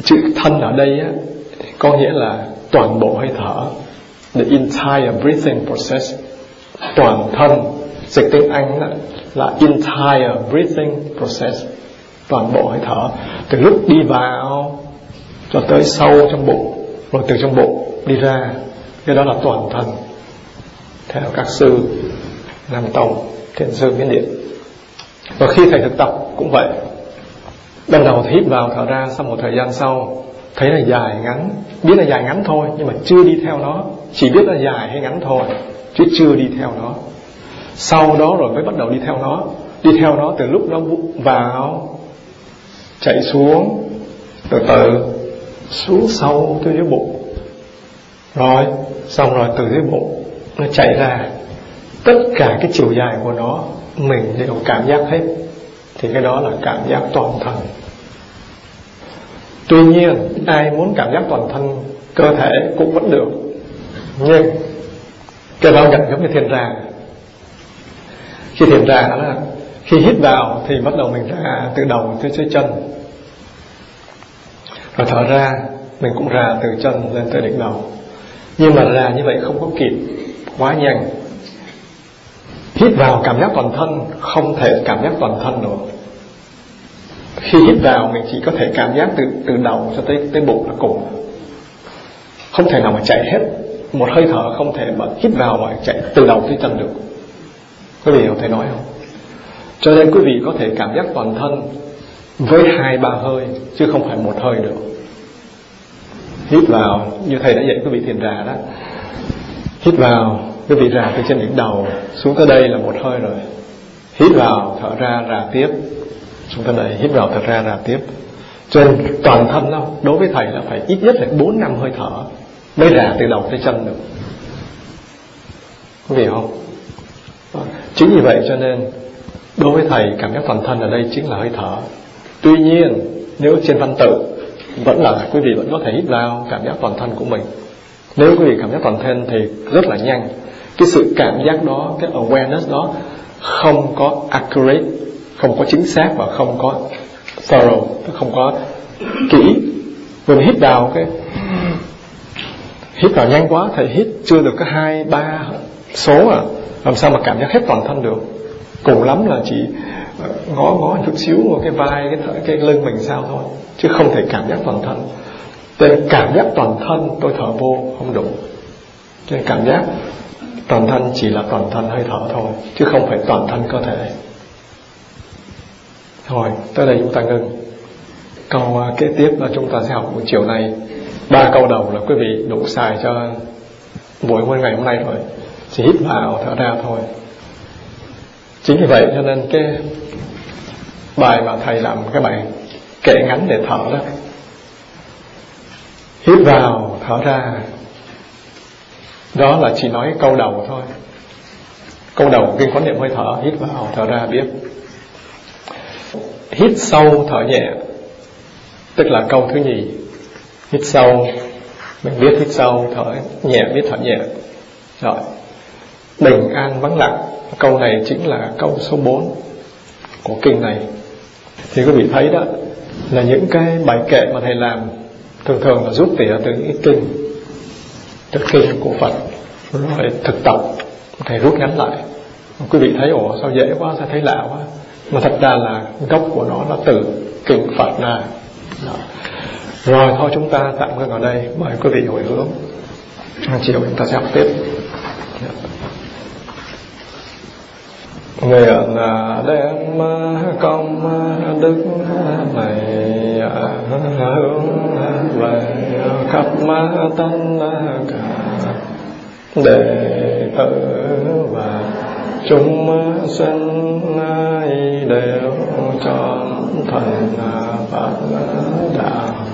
chữ thân ở đây á có nghĩa là toàn bộ hơi thở. The entire breathing process toàn thân dịch tiếng Anh là, là entire breathing process toàn bộ hơi thở. Từ lúc đi vào cho tới sâu trong bụng rồi từ trong bụng đi ra cái đó là toàn thân. Theo các sư nam tông thiền sư miến điện. Và khi thầy thực tập cũng vậy ban đầu hít vào thở ra, sau một thời gian sau, thấy là dài ngắn. Biết là dài ngắn thôi, nhưng mà chưa đi theo nó. Chỉ biết là dài hay ngắn thôi, chứ chưa đi theo nó. Sau đó rồi mới bắt đầu đi theo nó. Đi theo nó từ lúc nó vào, chạy xuống, từ từ, xuống sâu tới dưới bụng. Rồi, xong rồi từ dưới bụng, nó chạy ra. Tất cả cái chiều dài của nó, mình đều cảm giác hết thì cái đó là cảm giác toàn thân. Tuy nhiên, ai muốn cảm giác toàn thân, cơ thể cũng vẫn được. Nhưng, cái đó gần giống như thiền ra khi thiền ra là khi hít vào thì bắt đầu mình ra từ đầu tới dưới chân. Rồi thở ra, mình cũng ra từ chân lên tới đỉnh đầu. Nhưng mà ra như vậy không có kịp, quá nhanh hít vào cảm giác toàn thân, không thể cảm giác toàn thân được. Khi hít vào, mình chỉ có thể cảm giác từ từ đầu cho tới tới bụng là cùng. Không thể nào mà chạy hết. Một hơi thở không thể mà hít vào mà chạy từ đầu tới chân được. Quý vị có thể nói không? Cho nên quý vị có thể cảm giác toàn thân với hai, ba hơi, chứ không phải một hơi được. Hít vào, như thầy đã dạy quý vị thiền rà đó. Hít vào quý vị rà từ trên đỉnh đầu xuống tới đây là một hơi rồi. Hít vào, thở ra rà tiếp. Xuống tới đây, hít vào, thở ra rà tiếp. Trên toàn thân đâu đối với thầy là phải ít nhất là bốn năm hơi thở mới rà từ đầu tới chân được. Có hiểu không? Chính vì vậy cho nên đối với thầy, cảm giác toàn thân ở đây chính là hơi thở. Tuy nhiên, nếu trên văn tự vẫn là, quý vị vẫn có thể hít vào cảm giác toàn thân của mình nếu quý vị cảm giác toàn thân thì rất là nhanh. Cái sự cảm giác đó, cái awareness đó không có accurate, không có chính xác và không có thorough, không có kỹ. Vừa hít vào cái, hít vào nhanh quá thầy hít chưa được có hai, ba số à. Làm sao mà cảm giác hết toàn thân được? Cùng lắm là chỉ ờ, ngó ngó chút xíu vào cái vai, cái cái lưng mình sao thôi, chứ không thể cảm giác toàn thân nên cảm giác toàn thân tôi thở vô, không đủ. Cho nên cảm giác toàn thân chỉ là toàn thân hơi thở thôi, chứ không phải toàn thân cơ thể. Thôi, tới đây chúng ta ngưng. Câu à, kế tiếp là chúng ta sẽ học buổi chiều nay. Ba câu đầu là quý vị đủ xài cho buổi nguyên ngày hôm nay rồi. Chỉ hít vào thở ra thôi. Chính vì vậy cho nên cái bài mà thầy làm cái bài kệ ngắn để thở đó hít vào, thở ra. Đó là chỉ nói câu đầu thôi. Câu đầu kinh quán niệm hơi thở, hít vào, thở ra, biết. Hít sâu, thở nhẹ. Tức là câu thứ nhì. Hít sâu, mình biết hít sâu, thở nhẹ, biết thở nhẹ. Rồi. Bình an vắng lặng. Câu này chính là câu số 4 của kinh này. Thì quý vị thấy đó, là những cái bài kệ mà thầy làm thường thường là rút tỉa từ những kinh từ kinh của Phật rồi thực tập thầy rút ngắn lại. Quý vị thấy, ủa, sao dễ quá, sao thấy lạ quá. Mà thật ra là gốc của nó là từ kinh Phật ra rồi, thôi chúng ta tạm ngưng ở đây. Mời quý vị hồi hướng. Chiều chúng ta sẽ học tiếp. Dạ nguyện à, đem à, công à, đức này hướng về khắp tất cả đệ tử và chúng sinh ai đều chọn thành Phật đạo